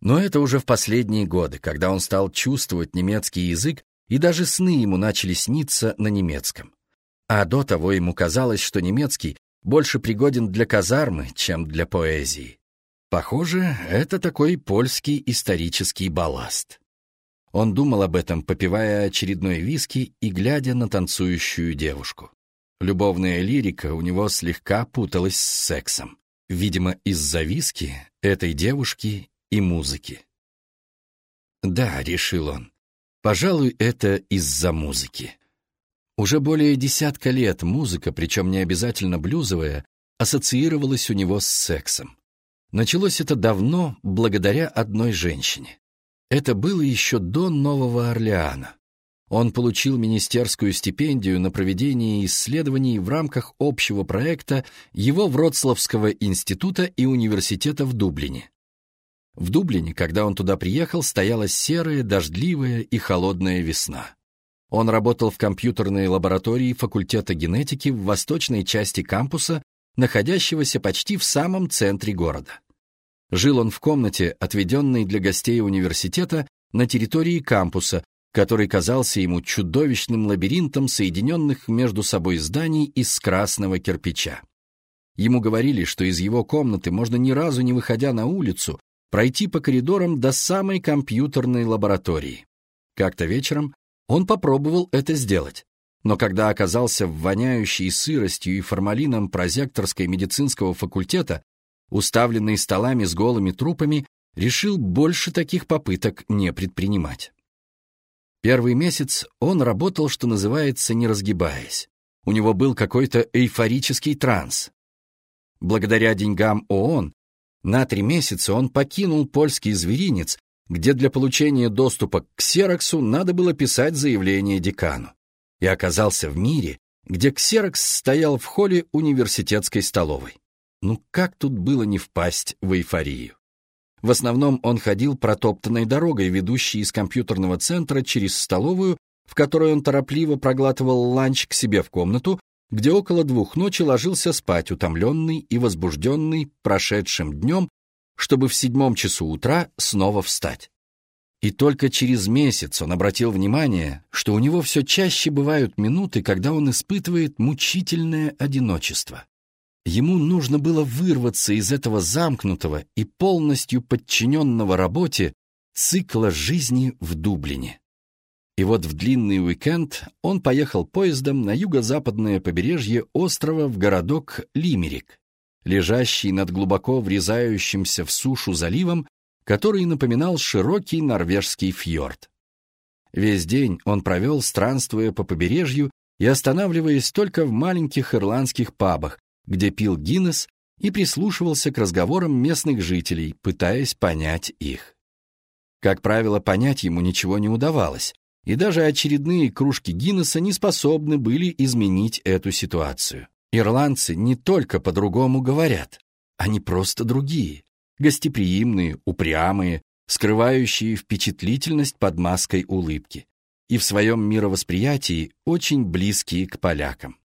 S1: Но это уже в последние годы, когда он стал чувствовать немецкий язык, и даже сны ему начали сниться на немецком. А до того ему казалось, что немецкий больше пригоден для казармы, чем для поэзии. Похоже, это такой польский исторический балласт. Он думал об этом, попивая очередной виски и глядя на танцующую девушку. Любовная лирика у него слегка путалась с сексом. Видимо, из-за виски, этой девушки и музыки. «Да», — решил он, — «пожалуй, это из-за музыки». Уже более десятка лет музыка, причем не обязательно блюзовая, ассоциировалась у него с сексом. Началось это давно благодаря одной женщине. Это было еще до Нового Орлеана. Он получил министерскую стипендию на проведение исследований в рамках общего проекта его Вроцлавского института и университета в Дублине. В Дублине, когда он туда приехал, стояла серая, дождливая и холодная весна. Он работал в компьютерной лаборатории факультета генетики в восточной части кампуса, находящегося почти в самом центре города. Жил он в комнате, отведенной для гостей университета, на территории кампуса, который казался ему чудовищным лабиринтом соединенных между собой зданий из красного кирпича. Ему говорили, что из его комнаты можно ни разу не выходя на улицу пройти по коридорам до самой компьютерной лаборатории. Как-то вечером он попробовал это сделать. Но когда оказался в воняющей сыростью и формалином прозекторской медицинского факультета, уставленный столами с голыми трупами, решил больше таких попыток не предпринимать. Первый месяц он работал, что называется, не разгибаясь. У него был какой-то эйфорический транс. Благодаря деньгам ООН на три месяца он покинул польский зверинец, где для получения доступа к ксероксу надо было писать заявление декану, и оказался в мире, где ксерокс стоял в холле университетской столовой. Ну как тут было не впасть в эйфорию? В основном он ходил протоптанной дорогой, ведущей из компьютерного центра через столовую, в которой он торопливо проглатывал ланч к себе в комнату, где около двух ночи ложился спать, утомленный и возбужденный прошедшим днем, чтобы в седьмом часу утра снова встать. И только через месяц он обратил внимание, что у него все чаще бывают минуты, когда он испытывает мучительное одиночество. Ему нужно было вырваться из этого замкнутого и полностью подчиненного работе цикла жизни в Дублине. И вот в длинный уикенд он поехал поездом на юго-западное побережье острова в городок Лимерик, лежащий над глубоко врезающимся в сушу заливом, который напоминал широкий норвежский фьорд. Весь день он провел, странствуя по побережью и останавливаясь только в маленьких ирландских пабах, где пил Гиннес и прислушивался к разговорам местных жителей, пытаясь понять их. Как правило, понять ему ничего не удавалось, и даже очередные кружки Гиннесса не способны были изменить эту ситуацию. Ирландцы не только по-другому говорят, они просто другие, гостеприимные, упрямые, скрывающие впечатлительность под маской улыбки и в своем мировосприятии очень близкие к полякам.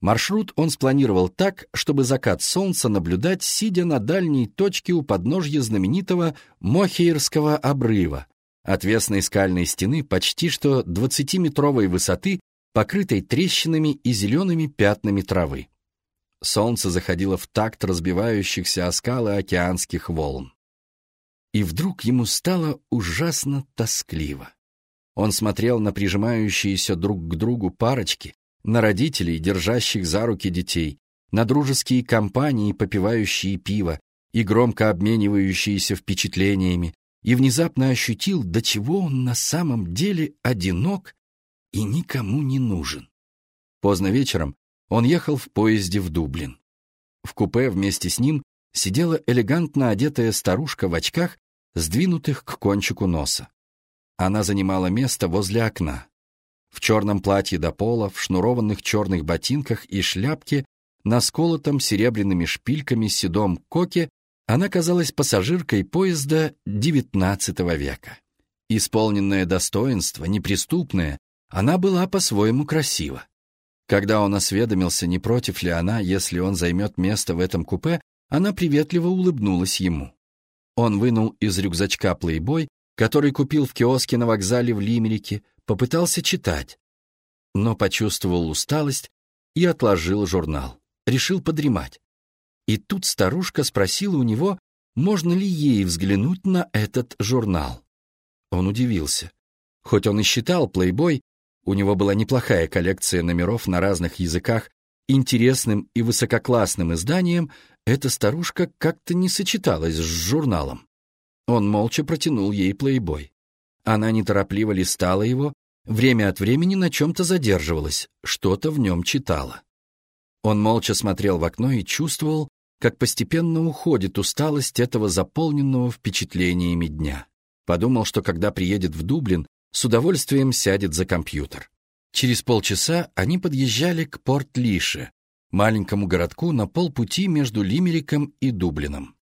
S1: Маршрут он спланировал так, чтобы закат солнца наблюдать, сидя на дальней точке у подножья знаменитого Мохейрского обрыва, отвесной скальной стены почти что 20-метровой высоты, покрытой трещинами и зелеными пятнами травы. Солнце заходило в такт разбивающихся о скалы океанских волн. И вдруг ему стало ужасно тоскливо. Он смотрел на прижимающиеся друг к другу парочки, на родителей, держащих за руки детей, на дружеские компании, попивающие пиво и громко обменивающиеся впечатлениями, и внезапно ощутил, до чего он на самом деле одинок и никому не нужен. Поздно вечером он ехал в поезде в Дублин. В купе вместе с ним сидела элегантно одетая старушка в очках, сдвинутых к кончику носа. Она занимала место возле окна. В черном платье до пола, в шнурованных черных ботинках и шляпке, на сколотом серебряными шпильками седом коке она казалась пассажиркой поезда XIX века. Исполненное достоинство, неприступная, она была по-своему красива. Когда он осведомился, не против ли она, если он займет место в этом купе, она приветливо улыбнулась ему. Он вынул из рюкзачка плейбой, который купил в киоске на вокзале в Лимерике, попытался читать, но почувствовал усталость и отложил журнал. Решил подремать. И тут старушка спросила у него, можно ли ей взглянуть на этот журнал. Он удивился. Хоть он и считал «Плейбой», у него была неплохая коллекция номеров на разных языках, интересным и высококлассным изданием, эта старушка как-то не сочеталась с журналом. Он молча протянул ей «Плейбой». Она неторопливо листала его, время от времени на чем-то задерживалась, что-то в нем читала. Он молча смотрел в окно и чувствовал, как постепенно уходит усталость этого заполненного впечатлениями дня. Подумал, что когда приедет в Дублин, с удовольствием сядет за компьютер. Через полчаса они подъезжали к Порт-Лише, маленькому городку на полпути между Лимериком и Дублином.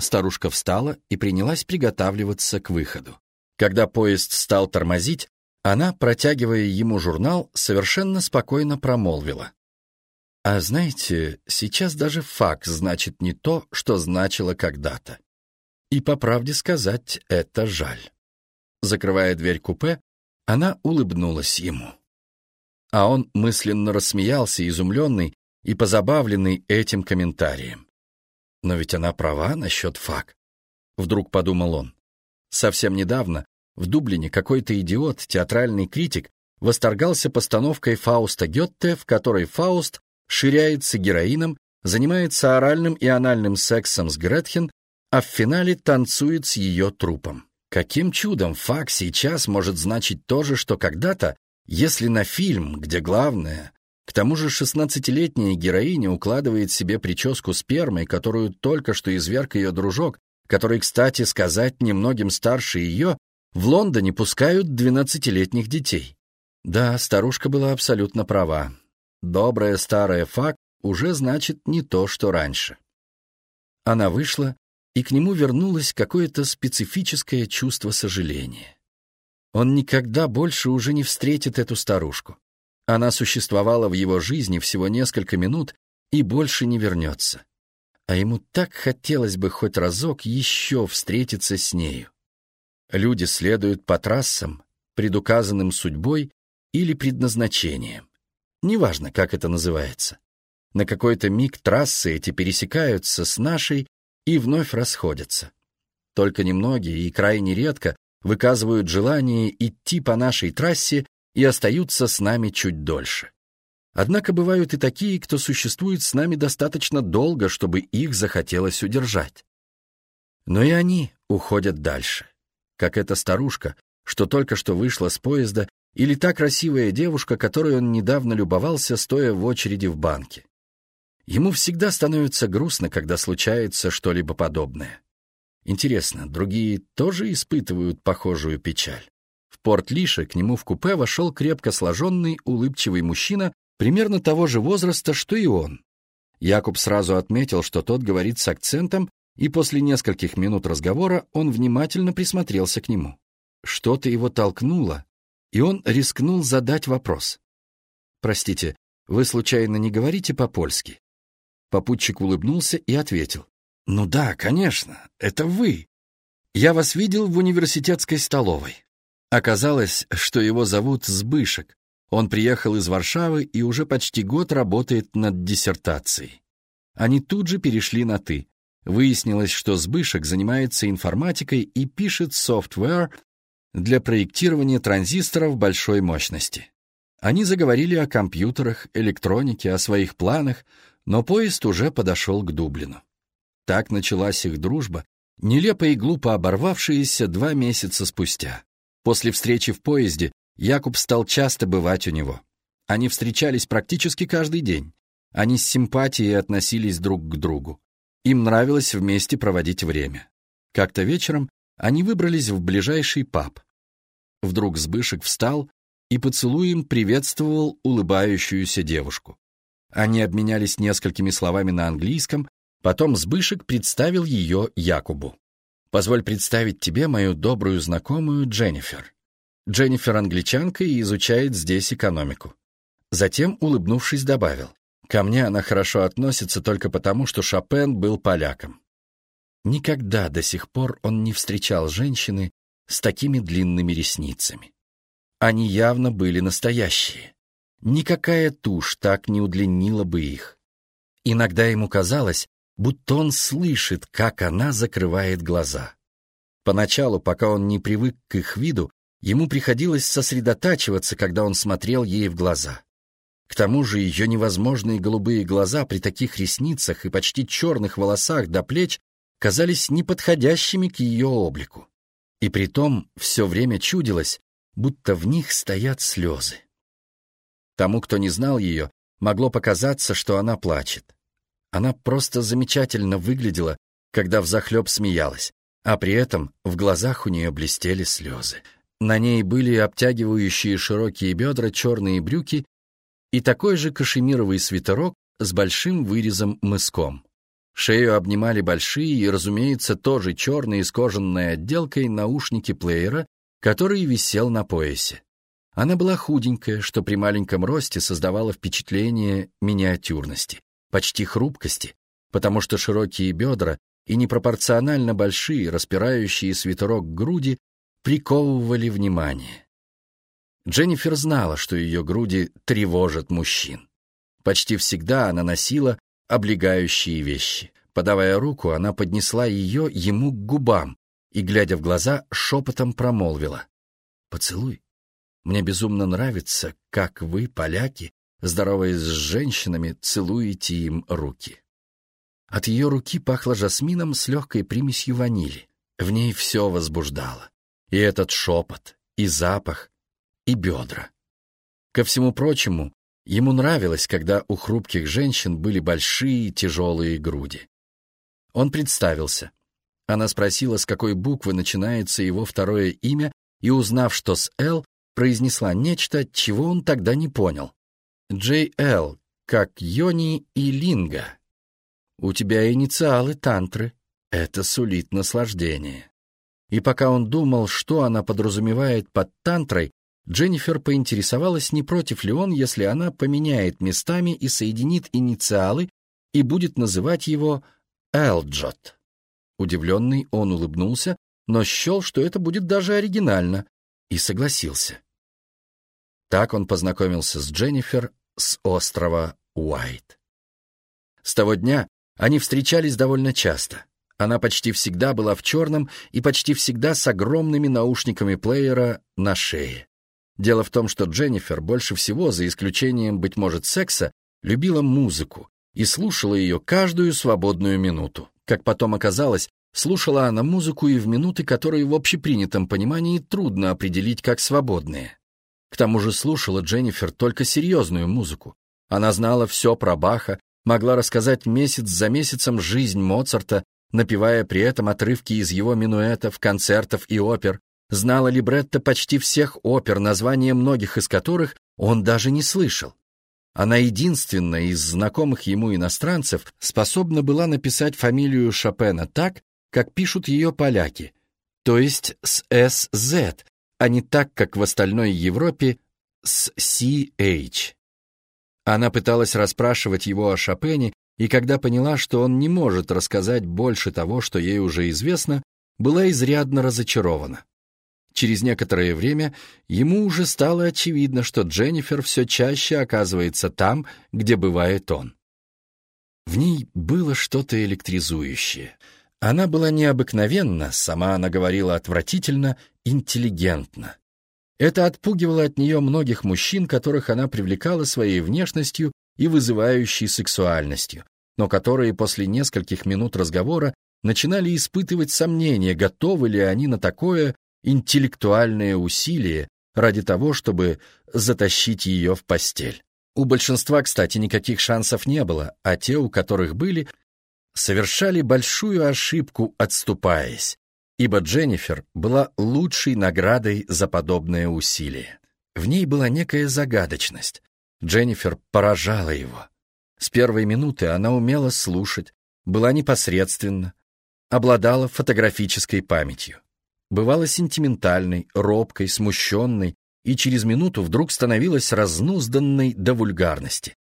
S1: Старушка встала и принялась приготавливаться к выходу. Когда поезд стал тормозить, она, протягивая ему журнал, совершенно спокойно промолвила. А знаете, сейчас даже факс значит не то, что значило когда-то. И по правде сказать, это жаль. Закрывая дверь купе, она улыбнулась ему. А он мысленно рассмеялся, изумленный, и позабавленный этим комментарием. Но ведь она права насчет fuck. Вдруг подумал он. Совсем недавно в Дублине какой-то идиот, театральный критик, восторгался постановкой Фауста Гёте, в которой Фауст ширяется героином, занимается оральным и анальным сексом с Гретхен, а в финале танцует с ее трупом. Каким чудом факт сейчас может значить то же, что когда-то, если на фильм, где главное, к тому же шестнадцатилетняя героиня укладывает себе прическу спермой, которую только что изверг ее дружок, который, кстати сказать, немногим старше ее, в Лондоне пускают двенадцатилетних детей. Да, старушка была абсолютно права. Добрая старая факт уже значит не то, что раньше. Она вышла, и к нему вернулось какое-то специфическое чувство сожаления. Он никогда больше уже не встретит эту старушку. Она существовала в его жизни всего несколько минут и больше не вернется. А ему так хотелось бы хоть разок еще встретиться с нею. Люди следуют по трассам, предуказанным судьбой или предназначением. Неважно, как это называется. На какой-то миг трассы эти пересекаются с нашей и вновь расходятся. Только немногие и крайне редко выказывают желание идти по нашей трассе и остаются с нами чуть дольше. Однако бывают и такие, кто существует с нами достаточно долго, чтобы их захотелось удержать. Но и они уходят дальше. Как эта старушка, что только что вышла с поезда, или та красивая девушка, которой он недавно любовался, стоя в очереди в банке. Ему всегда становится грустно, когда случается что-либо подобное. Интересно, другие тоже испытывают похожую печаль? В Порт-Лише к нему в купе вошел крепко сложенный, улыбчивый мужчина примерно того же возраста, что и он. Якуб сразу отметил, что тот говорит с акцентом, и после нескольких минут разговора он внимательно присмотрелся к нему. Что-то его толкнуло, и он рискнул задать вопрос. «Простите, вы случайно не говорите по-польски?» Попутчик улыбнулся и ответил. «Ну да, конечно, это вы. Я вас видел в университетской столовой». Оказалось, что его зовут Сбышек. Он приехал из Варшавы и уже почти год работает над диссертацией. Они тут же перешли на «ты». Выяснилось, что Сбышек занимается информатикой и пишет софтвер для проектирования транзисторов большой мощности. Они заговорили о компьютерах, электронике, о своих планах, но поезд уже подошел к Дублину. Так началась их дружба, нелепо и глупо оборвавшаяся два месяца спустя. После встречи в поезде Якуб стал часто бывать у него. Они встречались практически каждый день. Они с симпатией относились друг к другу. Им нравилось вместе проводить время. Как-то вечером они выбрались в ближайший паб. Вдруг Сбышек встал и поцелуем приветствовал улыбающуюся девушку. Они обменялись несколькими словами на английском, потом Сбышек представил ее Якубу. «Позволь представить тебе мою добрую знакомую Дженнифер. Дженнифер англичанка и изучает здесь экономику». Затем, улыбнувшись, добавил, «Ко мне она хорошо относится только потому, что Шопен был поляком». Никогда до сих пор он не встречал женщины с такими длинными ресницами. Они явно были настоящие. Никакая тушь так не удлинила бы их. Иногда ему казалось, будто он слышит, как она закрывает глаза. Поначалу, пока он не привык к их виду, ему приходилось сосредотачиваться, когда он смотрел ей в глаза. К тому же ее невозможные голубые глаза при таких ресницах и почти черных волосах до плеч казались неподходящими к ее облику. И притом все время чудилось, будто в них стоят слезы. Тому, кто не знал ее, могло показаться, что она плачет. Она просто замечательно выглядела, когда взахлеб смеялась, а при этом в глазах у нее блестели слезы. На ней были обтягивающие широкие бедра черные брюки и такой же кашемировый свитерок с большим вырезом мыском. Шею обнимали большие и, разумеется, тоже черные с кожаной отделкой наушники плеера, который висел на поясе. Она была худенькая, что при маленьком росте создавало впечатление миниатюрности, почти хрупкости, потому что широкие бедра и непропорционально большие, распирающие свитерок груди приковывали внимание. Дженнифер знала, что ее груди тревожат мужчин. Почти всегда она носила облегающие вещи. Подавая руку, она поднесла ее ему к губам и, глядя в глаза, шепотом промолвила. «Поцелуй. Мне безумно нравится, как вы, поляки, здороваясь с женщинами, целуете им руки». От ее руки пахло жасмином с легкой примесью ванили. В ней все возбуждало. И этот шепот, и запах, и бедра. Ко всему прочему, ему нравилось, когда у хрупких женщин были большие тяжелые груди. Он представился. Она спросила, с какой буквы начинается его второе имя, и, узнав, что с «Л», произнесла нечто, чего он тогда не понял. «Джей Л», как Йони и Линга. У тебя инициалы тантры. Это сулит наслаждение. И пока он думал, что она подразумевает под тантрой, Дженнифер поинтересовалась, не против ли он, если она поменяет местами и соединит инициалы и будет называть его Элджот. Удивленный он улыбнулся, но счел, что это будет даже оригинально, и согласился. Так он познакомился с Дженнифер с острова Уайт. С того дня они встречались довольно часто. Она почти всегда была в черном и почти всегда с огромными наушниками плеера на шее. Дело в том, что Дженнифер больше всего, за исключением, быть может, секса, любила музыку и слушала ее каждую свободную минуту. Как потом оказалось, слушала она музыку и в минуты, которые в общепринятом понимании трудно определить как свободные. К тому же слушала Дженнифер только серьезную музыку. Она знала все про Баха, могла рассказать месяц за месяцем жизнь Моцарта, напевая при этом отрывки из его минуэтов, концертов и опер, знала либретто почти всех опер, названия многих из которых он даже не слышал. Она единственная из знакомых ему иностранцев способна была написать фамилию Шопена так, как пишут ее поляки, то есть с SZ, а не так, как в остальной Европе с CH. Она пыталась расспрашивать его о Шопене, и когда поняла, что он не может рассказать больше того, что ей уже известно, была изрядно разочарована. Через некоторое время ему уже стало очевидно, что Дженнифер все чаще оказывается там, где бывает он. В ней было что-то электризующее. Она была необыкновенна, сама она говорила отвратительно, интеллигентна. Это отпугивало от нее многих мужчин, которых она привлекала своей внешностью и вызывающей сексуальностью, но которые после нескольких минут разговора начинали испытывать сомнения, готовы ли они на такое интеллектуальное усилие ради того, чтобы затащить ее в постель. У большинства, кстати, никаких шансов не было, а те, у которых были, совершали большую ошибку, отступаясь, ибо Дженнифер была лучшей наградой за подобное усилие. В ней была некая загадочность. Дженнифер поражала его. С первой минуты она умела слушать, была непосредственна, обладала фотографической памятью. Бывала сентиментальной, робкой, смущенной и через минуту вдруг становилась разнузданной до вульгарности.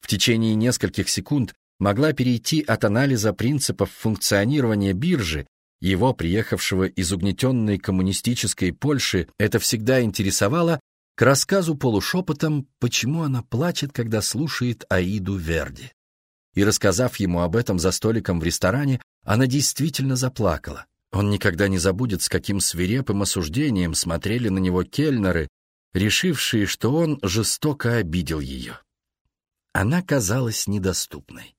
S1: В течение нескольких секунд могла перейти от анализа принципов функционирования биржи его, приехавшего из угнетенной коммунистической Польши, это всегда интересовало, к рассказу полушепотом, почему она плачет, когда слушает Аиду Верди. И рассказав ему об этом за столиком в ресторане, она действительно заплакала. Он никогда не забудет, с каким свирепым осуждением смотрели на него кельнеры, решившие, что он жестоко обидел ее. Она казалась недоступной.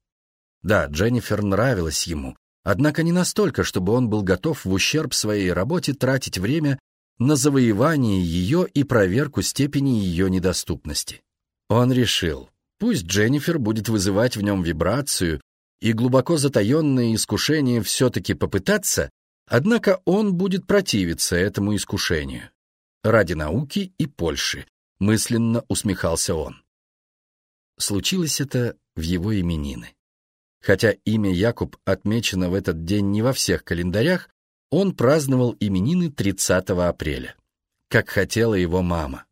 S1: Да, Дженнифер нравилась ему, Однако не настолько, чтобы он был готов в ущерб своей работе тратить время на завоевание ее и проверку степени ее недоступности. Он решил, пусть Дженнифер будет вызывать в нем вибрацию и глубоко затаенное искушение все-таки попытаться, однако он будет противиться этому искушению. Ради науки и Польши, мысленно усмехался он. Случилось это в его именины. Хотя имя Якуб отмечено в этот день не во всех календарях, он праздновал именины 30 апреля, как хотела его мама.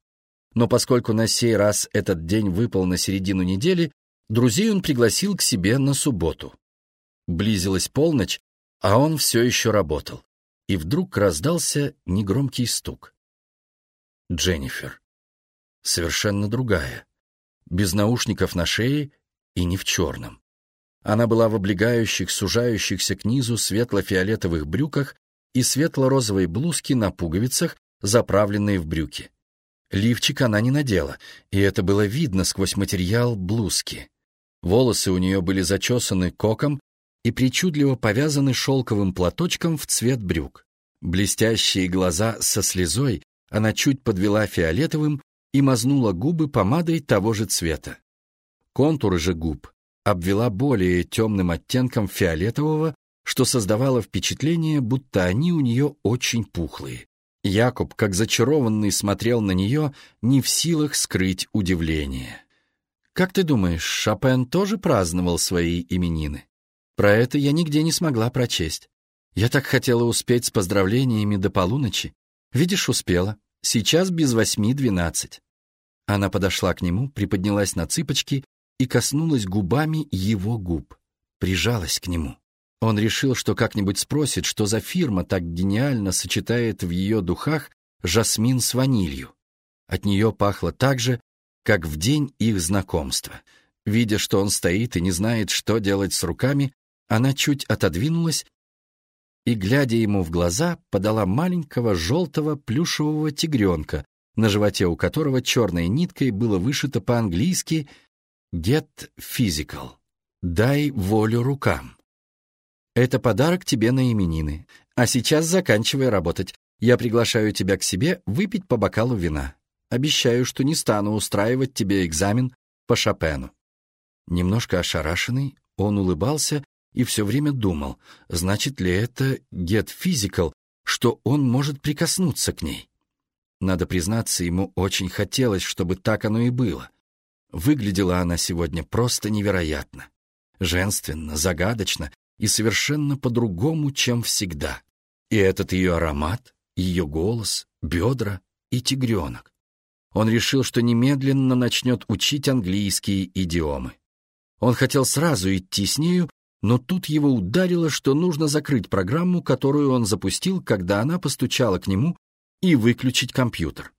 S1: Но поскольку на сей раз этот день выпал на середину недели, друзей он пригласил к себе на субботу. Близилась полночь, а он все еще работал. И вдруг раздался негромкий стук. Дженнифер. Совершенно другая. без наушников на шее и не в черном. Она была в облегающих, сужающихся к низу светло-фиолетовых брюках и светло-розовой блузке на пуговицах, заправленной в брюки. Лифчик она не надела, и это было видно сквозь материал блузки. Волосы у нее были зачесаны коком и причудливо повязаны шелковым платочком в цвет брюк. Блестящие глаза со слезой она чуть подвела фиолетовым и мазнула губы помадой того же цвета. Контуры же губ обвела более темным оттенком фиолетового, что создавало впечатление, будто они у нее очень пухлые. Якоб, как зачарованный, смотрел на нее, не в силах скрыть удивление. «Как ты думаешь, Шопен тоже праздновал свои именины? Про это я нигде не смогла прочесть. Я так хотела успеть с поздравлениями до полуночи. Видишь, успела. Сейчас без восьми двенадцать». Она подошла к нему, приподнялась на цыпочки и коснулась губами его губ, прижалась к нему. Он решил, что как-нибудь спросит, что за фирма так гениально сочетает в ее духах жасмин с ванилью. От нее пахло так же, как в день их знакомства. Видя, что он стоит и не знает, что делать с руками, она чуть отодвинулась и, глядя ему в глаза, подала маленького желтого плюшевого тигренка, на животе у которого черной ниткой было вышито по-английски «Get physical» — «Дай волю рукам». Это подарок тебе на именины. А сейчас заканчивай работать. Я приглашаю тебя к себе выпить по бокалу вина. Обещаю, что не стану устраивать тебе экзамен по Шопену». Немножко ошарашенный, он улыбался и все время думал, значит ли это get physical, что он может прикоснуться к ней. Надо признаться, ему очень хотелось, чтобы так оно и было. Выглядела она сегодня просто невероятно. Женственно, загадочно и совершенно по-другому, чем всегда. И этот ее аромат, ее голос, бедра и тигренок. Он решил, что немедленно начнет учить английские идиомы. Он хотел сразу идти с нею, но тут его ударило, что нужно закрыть программу, которую он запустил, когда она постучала к нему, и выключить компьютер.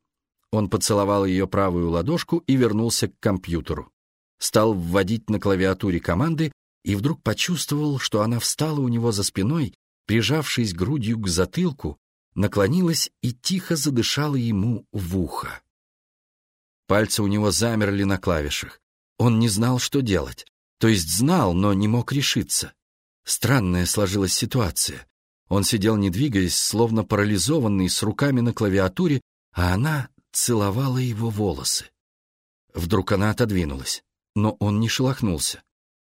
S1: Он поцеловал ее правую ладошку и вернулся к компьютеру. Стал вводить на клавиатуре команды, и вдруг почувствовал, что она встала у него за спиной, прижавшись грудью к затылку, наклонилась и тихо задышала ему в ухо. Пальцы у него замерли на клавишах. Он не знал, что делать. То есть знал, но не мог решиться. Странная сложилась ситуация. Он сидел, не двигаясь, словно парализованный, с руками на клавиатуре, а она целовала его волосы. Вдруг она отодвинулась, но он не шелохнулся.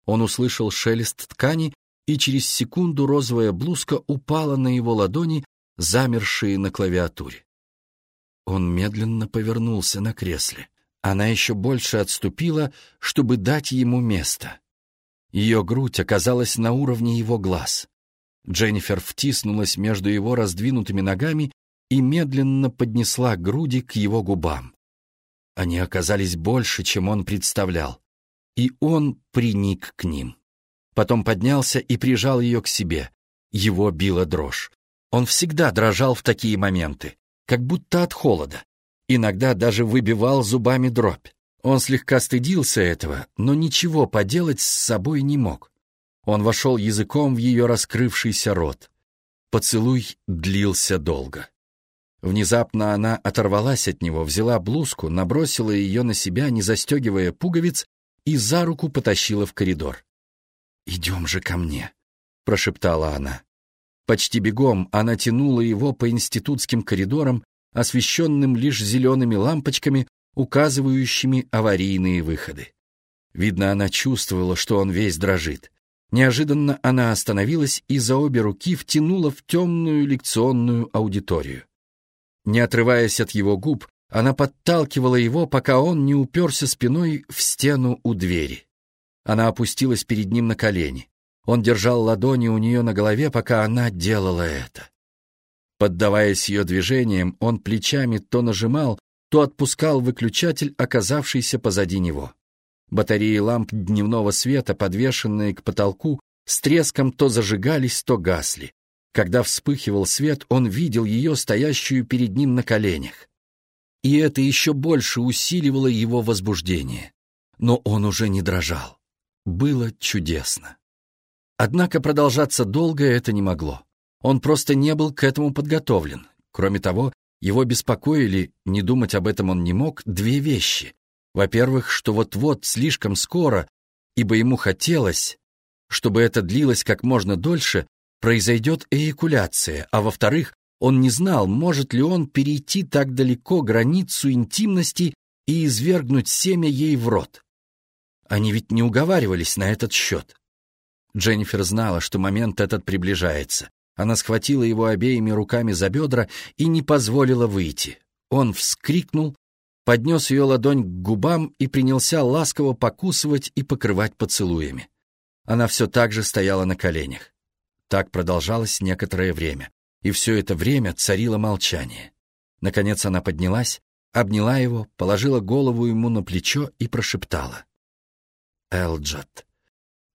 S1: Он услышал шелест ткани, и через секунду розовая блузка упала на его ладони, замершие на клавиатуре. Он медленно повернулся на кресле. Она еще больше отступила, чтобы дать ему место. Ее грудь оказалась на уровне его глаз. Дженнифер втиснулась между его раздвинутыми ногами и медленно поднесла груди к его губам. Они оказались больше, чем он представлял и он приник к ним. Потом поднялся и прижал ее к себе. Его била дрожь. Он всегда дрожал в такие моменты, как будто от холода. Иногда даже выбивал зубами дробь. Он слегка стыдился этого, но ничего поделать с собой не мог. Он вошел языком в ее раскрывшийся рот. Поцелуй длился долго. Внезапно она оторвалась от него, взяла блузку, набросила ее на себя, не застегивая пуговиц, и за руку потащила в коридор. «Идем же ко мне», — прошептала она. Почти бегом она тянула его по институтским коридорам, освещенным лишь зелеными лампочками, указывающими аварийные выходы. Видно, она чувствовала, что он весь дрожит. Неожиданно она остановилась и за обе руки втянула в темную лекционную аудиторию. Не отрываясь от его губ, она подталкивала его, пока он не уперся спиной в стену у двери. Она опустилась перед ним на колени. Он держал ладони у нее на голове, пока она делала это. Поддаваясь ее движениям, он плечами то нажимал, то отпускал выключатель, оказавшийся позади него. Батареи ламп дневного света, подвешенные к потолку, с треском то зажигались, то гасли. Когда вспыхивал свет, он видел ее, стоящую перед ним на коленях и это еще больше усиливало его возбуждение. но он уже не дрожал. Было чудесно. Однако продолжаться долго это не могло. Он просто не был к этому подготовлен. Кроме того, его беспокоили, не думать об этом он не мог, две вещи. Во-первых, что вот-вот, слишком скоро, ибо ему хотелось, чтобы это длилось как можно дольше, произойдет эякуляция, а во-вторых, он не знал, может ли он перейти так далеко границу интимности и извергнуть семя ей в рот. Они ведь не уговаривались на этот счет. Дженнифер знала, что момент этот приближается. Она схватила его обеими руками за бедра и не позволила выйти. Он вскрикнул, поднес ее ладонь к губам и принялся ласково покусывать и покрывать поцелуями. Она все так же стояла на коленях. Так продолжалось некоторое время, и все это время царило молчание. Наконец она поднялась, обняла его, положила голову ему на плечо и прошептала. «Элджат,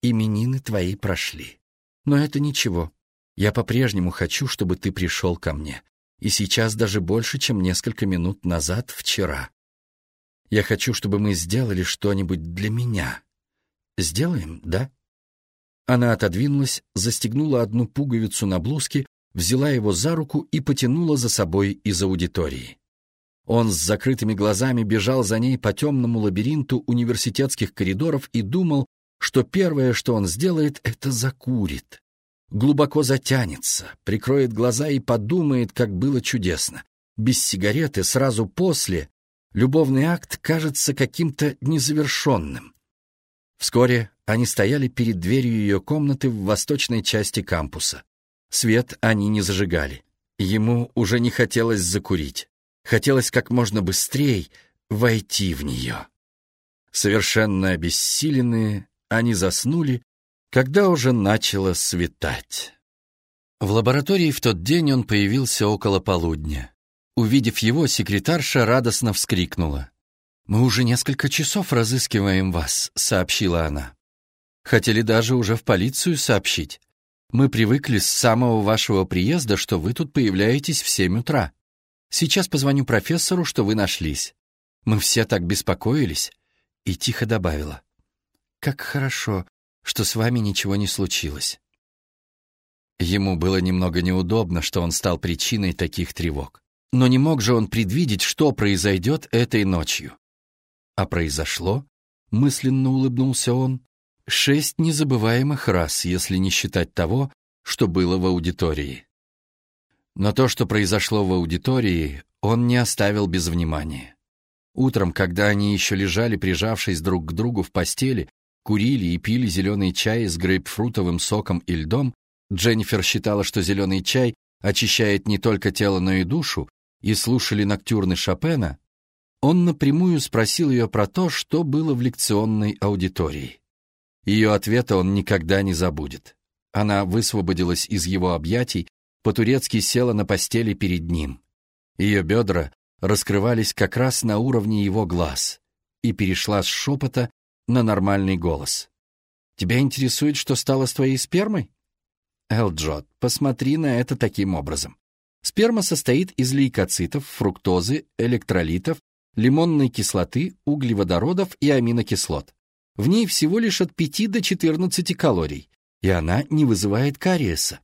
S1: именины твои прошли. Но это ничего. Я по-прежнему хочу, чтобы ты пришел ко мне. И сейчас даже больше, чем несколько минут назад, вчера. Я хочу, чтобы мы сделали что-нибудь для меня. Сделаем, да?» Она отодвинулась, застегнула одну пуговицу на блузке, взяла его за руку и потянула за собой из аудитории. Он с закрытыми глазами бежал за ней по темному лабиринту университетских коридоров и думал, что первое, что он сделает, это закурит. Глубоко затянется, прикроет глаза и подумает, как было чудесно. Без сигареты сразу после любовный акт кажется каким-то незавершенным. Вскоре они стояли перед дверью ее комнаты в восточной части кампуса. Свет они не зажигали. Ему уже не хотелось закурить. Хотелось как можно быстрее войти в нее. Совершенно обессиленные, они заснули, когда уже начало светать. В лаборатории в тот день он появился около полудня. Увидев его, секретарша радостно вскрикнула. «Мы уже несколько часов разыскиваем вас», — сообщила она. «Хотели даже уже в полицию сообщить. Мы привыкли с самого вашего приезда, что вы тут появляетесь в семь утра. Сейчас позвоню профессору, что вы нашлись. Мы все так беспокоились. И тихо добавила. Как хорошо, что с вами ничего не случилось. Ему было немного неудобно, что он стал причиной таких тревог. Но не мог же он предвидеть, что произойдет этой ночью. А произошло, мысленно улыбнулся он, шесть незабываемых раз, если не считать того, что было в аудитории. Но то, что произошло в аудитории, он не оставил без внимания. Утром, когда они еще лежали, прижавшись друг к другу в постели, курили и пили зеленый чай с грейпфрутовым соком и льдом, Дженнифер считала, что зеленый чай очищает не только тело, но и душу, и слушали ноктюрны Шопена, он напрямую спросил ее про то, что было в лекционной аудитории. Ее ответа он никогда не забудет. Она высвободилась из его объятий по-турецки села на постели перед ним. Ее бедра раскрывались как раз на уровне его глаз и перешла с шепота на нормальный голос. «Тебя интересует, что стало с твоей спермой?» «Элджот, посмотри на это таким образом. Сперма состоит из лейкоцитов, фруктозы, электролитов, лимонной кислоты, углеводородов и аминокислот. В ней всего лишь от 5 до 14 калорий, и она не вызывает кариеса.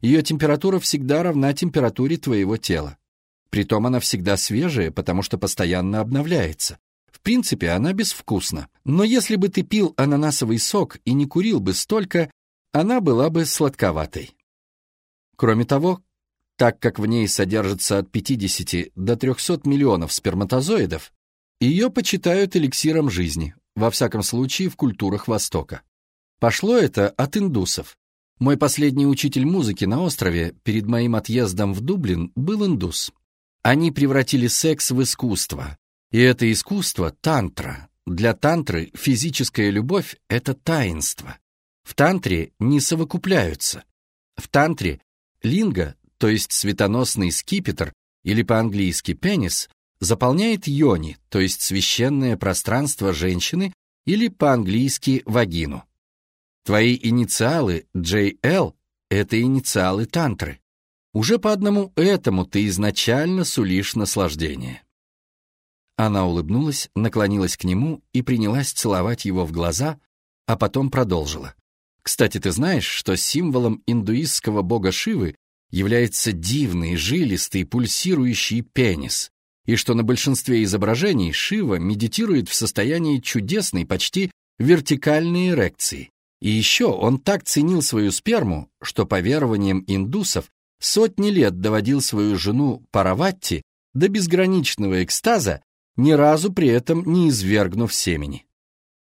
S1: Ее температура всегда равна температуре твоего тела. Притом она всегда свежая, потому что постоянно обновляется. В принципе, она безвкусна. Но если бы ты пил ананасовый сок и не курил бы столько, она была бы сладковатой. Кроме того, так как в ней содержится от 50 до 300 миллионов сперматозоидов, ее почитают эликсиром жизни, во всяком случае в культурах Востока. Пошло это от индусов. Мой последний учитель музыки на острове перед моим отъездом в Дублин был индус. Они превратили секс в искусство. И это искусство — тантра. Для тантры физическая любовь — это таинство. В тантре не совокупляются. В тантре линга, то есть светоносный скипетр, или по-английски пенис, заполняет йони, то есть священное пространство женщины, или по-английски вагину. Твои инициалы JL — это инициалы тантры. Уже по одному этому ты изначально сулишь наслаждение. Она улыбнулась, наклонилась к нему и принялась целовать его в глаза, а потом продолжила. «Кстати, ты знаешь, что символом индуистского бога Шивы является дивный, жилистый, пульсирующий пенис, и что на большинстве изображений Шива медитирует в состоянии чудесной, почти вертикальной эрекции. И еще он так ценил свою сперму, что, по верованиям индусов, сотни лет доводил свою жену Параватти до безграничного экстаза, ни разу при этом не извергнув семени.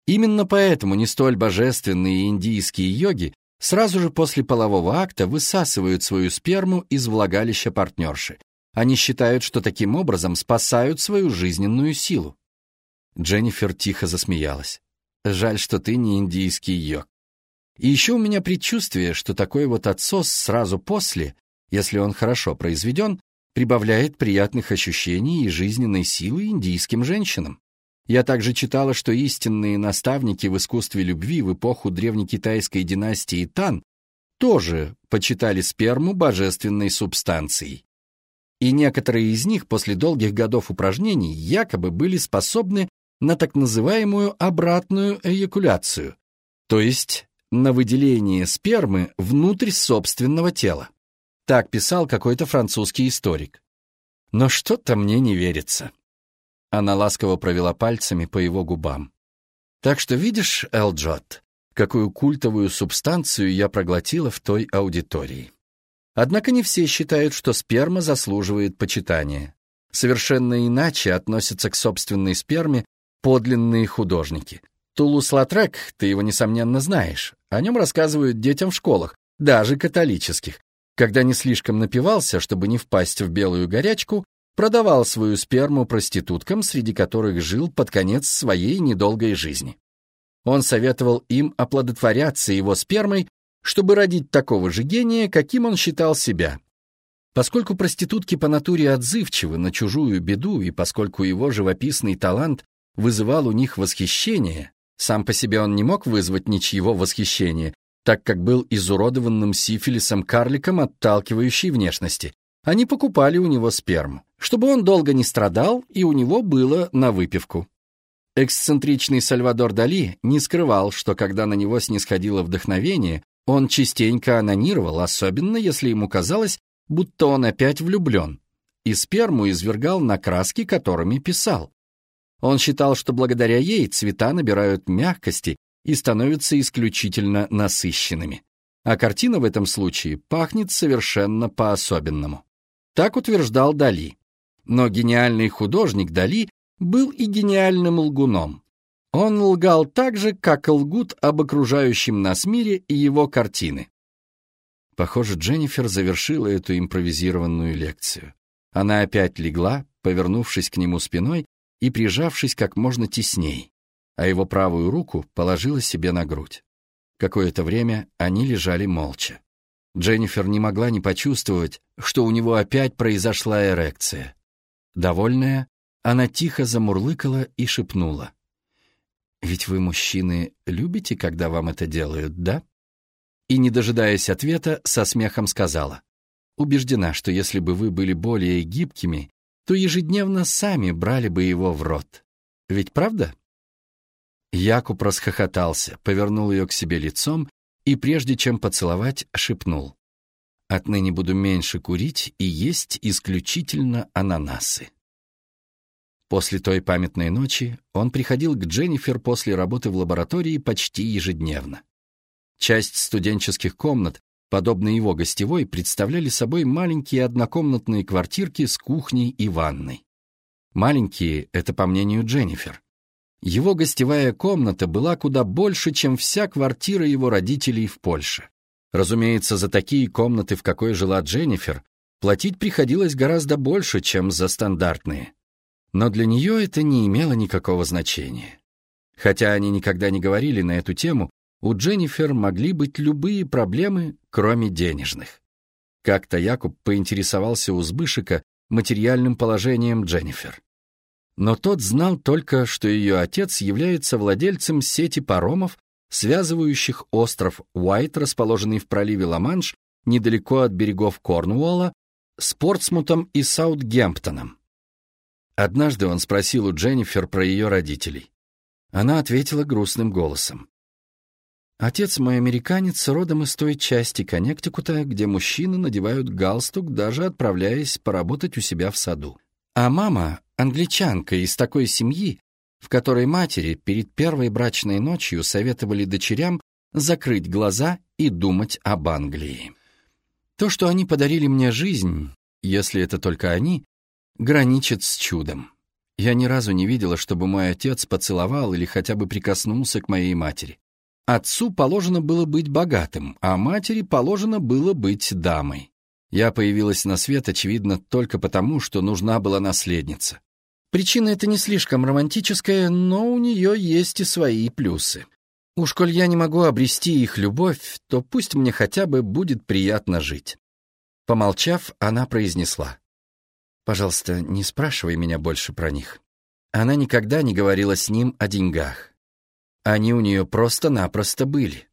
S1: Именно поэтому не столь божественные индийские йоги сразу же после полового акта высасывают свою сперму из влагалища партнерши. Они считают, что таким образом спасают свою жизненную силу. Дженнифер тихо засмеялась. «Жаль, что ты не индийский йог. И еще у меня предчувствие, что такой вот отсос сразу после, если он хорошо произведен, прибавляет приятных ощущений и жизненной силы индийским женщинам. Я также читала, что истинные наставники в искусстве любви в эпоху древнекитайской династии Тан тоже почитали сперму божественной субстанцией. И некоторые из них после долгих годов упражнений якобы были способны на так называемую обратную эякуляцию, то есть на выделение спермы внутрь собственного тела. Так писал какой-то французский историк. Но что-то мне не верится. Она ласково провела пальцами по его губам. Так что видишь, Элджот, какую культовую субстанцию я проглотила в той аудитории. Однако не все считают, что сперма заслуживает почитания. Совершенно иначе относятся к собственной сперме подлинные художники. Тулус-Латрек, ты его, несомненно, знаешь. О нем рассказывают детям в школах, даже католических. Когда не слишком напивался, чтобы не впасть в белую горячку, продавал свою сперму проституткам, среди которых жил под конец своей недолгой жизни. Он советовал им оплодотворяться его спермой, чтобы родить такого же гения, каким он считал себя. Поскольку проститутки по натуре отзывчивы на чужую беду и поскольку его живописный талант вызывал у них восхищение, сам по себе он не мог вызвать ничьего восхищения, так как был изуродованным сифилисом карликом отталкивающей внешности. Они покупали у него сперму, чтобы он долго не страдал и у него было на выпивку. Эксцентричный Сальвадор Дали не скрывал, что когда на него снисходило вдохновение, он частенько анонировал, особенно если ему казалось, будто он опять влюблен, и сперму извергал на краски, которыми писал. Он считал, что благодаря ей цвета набирают мягкости и становятся исключительно насыщенными. А картина в этом случае пахнет совершенно по-особенному. Так утверждал Дали. Но гениальный художник Дали был и гениальным лгуном. Он лгал так же, как лгут об окружающем нас мире и его картины. Похоже, Дженнифер завершила эту импровизированную лекцию. Она опять легла, повернувшись к нему спиной и прижавшись как можно тесней, а его правую руку положила себе на грудь. Какое-то время они лежали молча. Дженнифер не могла не почувствовать, что у него опять произошла эрекция. Довольная, она тихо замурлыкала и шепнула. «Ведь вы, мужчины, любите, когда вам это делают, да?» И, не дожидаясь ответа, со смехом сказала. «Убеждена, что если бы вы были более гибкими, то ежедневно сами брали бы его в рот. Ведь правда?» Якуб расхохотался, повернул ее к себе лицом и, прежде чем поцеловать, шепнул. «Отныне буду меньше курить и есть исключительно ананасы». После той памятной ночи он приходил к Дженнифер после работы в лаборатории почти ежедневно. Часть студенческих комнат, подобно его гостевой, представляли собой маленькие однокомнатные квартирки с кухней и ванной. Маленькие — это по мнению Дженнифер. Его гостевая комната была куда больше, чем вся квартира его родителей в Польше. Разумеется, за такие комнаты, в какой жила Дженнифер, платить приходилось гораздо больше, чем за стандартные. Но для нее это не имело никакого значения. Хотя они никогда не говорили на эту тему, у Дженнифер могли быть любые проблемы, кроме денежных. Как-то Якуб поинтересовался у Збышика материальным положением Дженнифер но тот знал только, что ее отец является владельцем сети паромов, связывающих остров Уайт, расположенный в проливе Ла-Манш, недалеко от берегов Корнуолла, с Портсмутом и Саутгемптоном. Однажды он спросил у Дженнифер про ее родителей. Она ответила грустным голосом. Отец мой американец, родом из той части Коннектикута, где мужчины надевают галстук, даже отправляясь поработать у себя в саду. А мама — англичанка из такой семьи, в которой матери перед первой брачной ночью советовали дочерям закрыть глаза и думать об Англии. То, что они подарили мне жизнь, если это только они, граничит с чудом. Я ни разу не видела, чтобы мой отец поцеловал или хотя бы прикоснулся к моей матери. Отцу положено было быть богатым, а матери положено было быть дамой. Я появилась на свет, очевидно, только потому, что нужна была наследница. Причина эта не слишком романтическая, но у нее есть и свои плюсы. Уж коль я не могу обрести их любовь, то пусть мне хотя бы будет приятно жить. Помолчав, она произнесла. «Пожалуйста, не спрашивай меня больше про них». Она никогда не говорила с ним о деньгах. Они у нее просто-напросто были.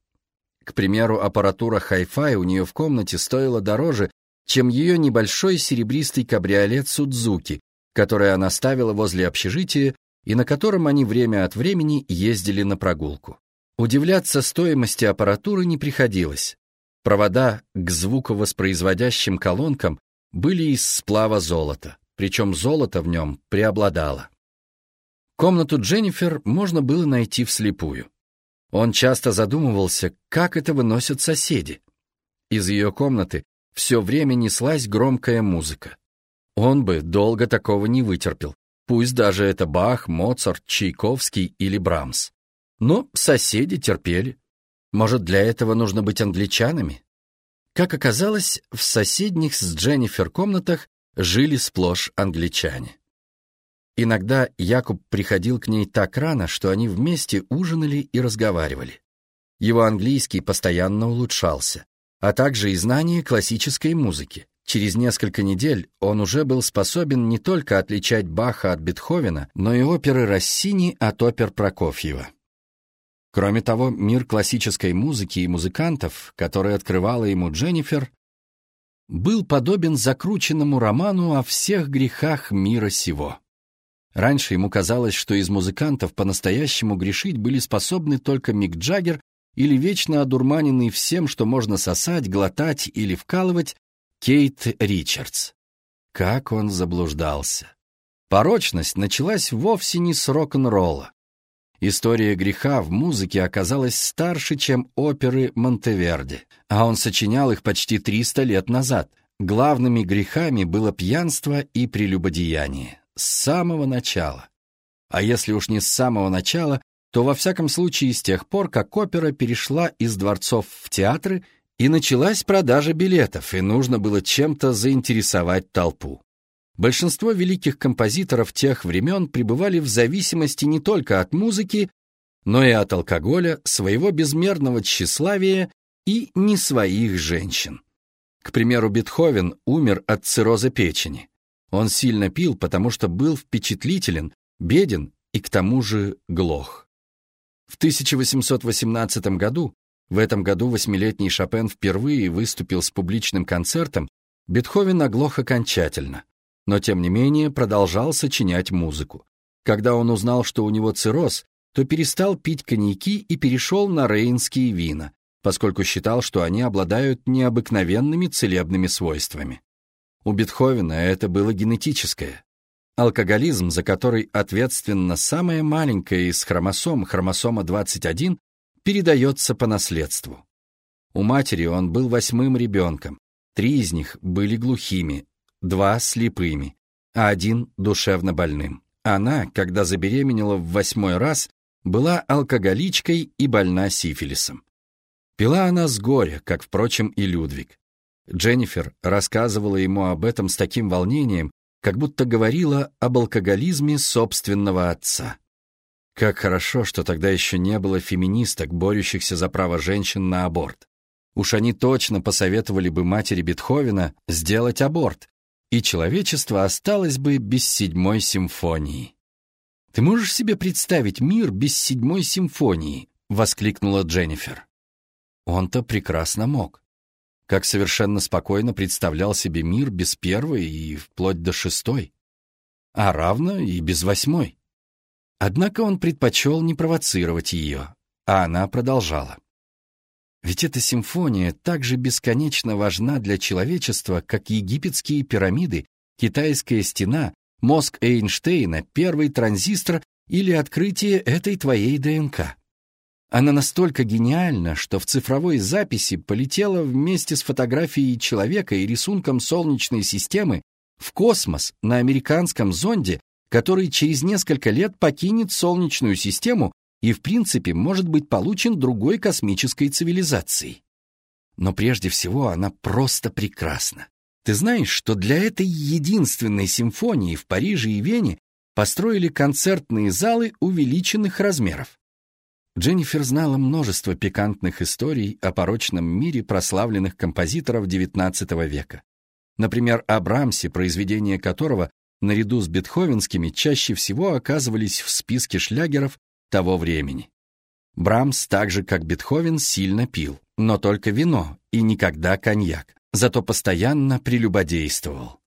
S1: К примеру, аппаратура Hi-Fi у нее в комнате стоила дороже, чем ее небольшой серебристый кабриолет Судзуки, который она ставила возле общежития и на котором они время от времени ездили на прогулку. Удивляться стоимости аппаратуры не приходилось. Провода к звуковоспроизводящим колонкам были из сплава золота, причем золото в нем преобладало. Комнату Дженнифер можно было найти вслепую. Он часто задумывался, как это выносят соседи. Из ее комнаты все время неслась громкая музыка. Он бы долго такого не вытерпел, пусть даже это Бах, Моцарт, Чайковский или Брамс. Но соседи терпели. Может, для этого нужно быть англичанами? Как оказалось, в соседних с Дженнифер комнатах жили сплошь англичане. Иногда Якуб приходил к ней так рано, что они вместе ужинали и разговаривали. Его английский постоянно улучшался, а также и знание классической музыки. Через несколько недель он уже был способен не только отличать Баха от Бетховена, но и оперы Россини от опер Прокофьева. Кроме того, мир классической музыки и музыкантов, который открывала ему Дженнифер, был подобен закрученному роману о всех грехах мира сего. Раньше ему казалось, что из музыкантов по-настоящему грешить были способны только Мик Джаггер или вечно одурманенный всем, что можно сосать, глотать или вкалывать, Кейт Ричардс. Как он заблуждался. Порочность началась вовсе не с рок-н-ролла. История греха в музыке оказалась старше, чем оперы Монтеверди, а он сочинял их почти 300 лет назад. Главными грехами было пьянство и прелюбодеяние с самого начала. А если уж не с самого начала, то во всяком случае с тех пор, как опера перешла из дворцов в театры и началась продажа билетов, и нужно было чем-то заинтересовать толпу. Большинство великих композиторов тех времен пребывали в зависимости не только от музыки, но и от алкоголя, своего безмерного тщеславия и не своих женщин. К примеру, Бетховен умер от цирроза печени. Он сильно пил, потому что был впечатлителен, беден и к тому же глох. В 1818 году, в этом году восьмилетний Шопен впервые выступил с публичным концертом, Бетховен оглох окончательно, но тем не менее продолжал сочинять музыку. Когда он узнал, что у него цирроз, то перестал пить коньяки и перешел на рейнские вина, поскольку считал, что они обладают необыкновенными целебными свойствами. У Бетховена это было генетическое. Алкоголизм, за который ответственна самая маленькая из хромосом, хромосома 21, передается по наследству. У матери он был восьмым ребенком, три из них были глухими, два слепыми, а один душевно больным. Она, когда забеременела в восьмой раз, была алкоголичкой и больна сифилисом. Пила она с горя, как, впрочем, и Людвиг. Дженнифер рассказывала ему об этом с таким волнением, как будто говорила об алкоголизме собственного отца. Как хорошо, что тогда еще не было феминисток, борющихся за право женщин на аборт. Уж они точно посоветовали бы матери Бетховена сделать аборт, и человечество осталось бы без седьмой симфонии. «Ты можешь себе представить мир без седьмой симфонии?» — воскликнула Дженнифер. Он-то прекрасно мог как совершенно спокойно представлял себе мир без первой и вплоть до шестой. а равно и без восьмой. Однако он предпочел не провоцировать ее, а она продолжала. Ведь эта симфония так же бесконечно важна для человечества, как египетские пирамиды, китайская стена, мозг Эйнштейна, первый транзистор или открытие этой твоей ДНК. Она настолько гениальна, что в цифровой записи полетела вместе с фотографией человека и рисунком Солнечной системы в космос на американском зонде, который через несколько лет покинет Солнечную систему и, в принципе, может быть получен другой космической цивилизацией. Но прежде всего она просто прекрасна. Ты знаешь, что для этой единственной симфонии в Париже и Вене построили концертные залы увеличенных размеров. Дженнифер знала множество пикантных историй о порочном мире прославленных композиторов XIX века. Например, о Брамсе, произведения которого, наряду с бетховенскими, чаще всего оказывались в списке шлягеров того времени. Брамс, так же как Бетховен, сильно пил, но только вино и никогда коньяк, зато постоянно прелюбодействовал.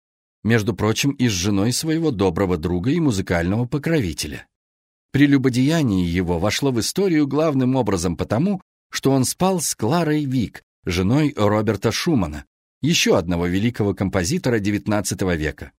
S1: Между прочим, и с женой своего доброго друга и музыкального покровителя. Прелюбодеяние его вошло в историю главным образом потому, что он спал с Кларой Вик, женой Роберта Шумана, еще одного великого композитора XIX века.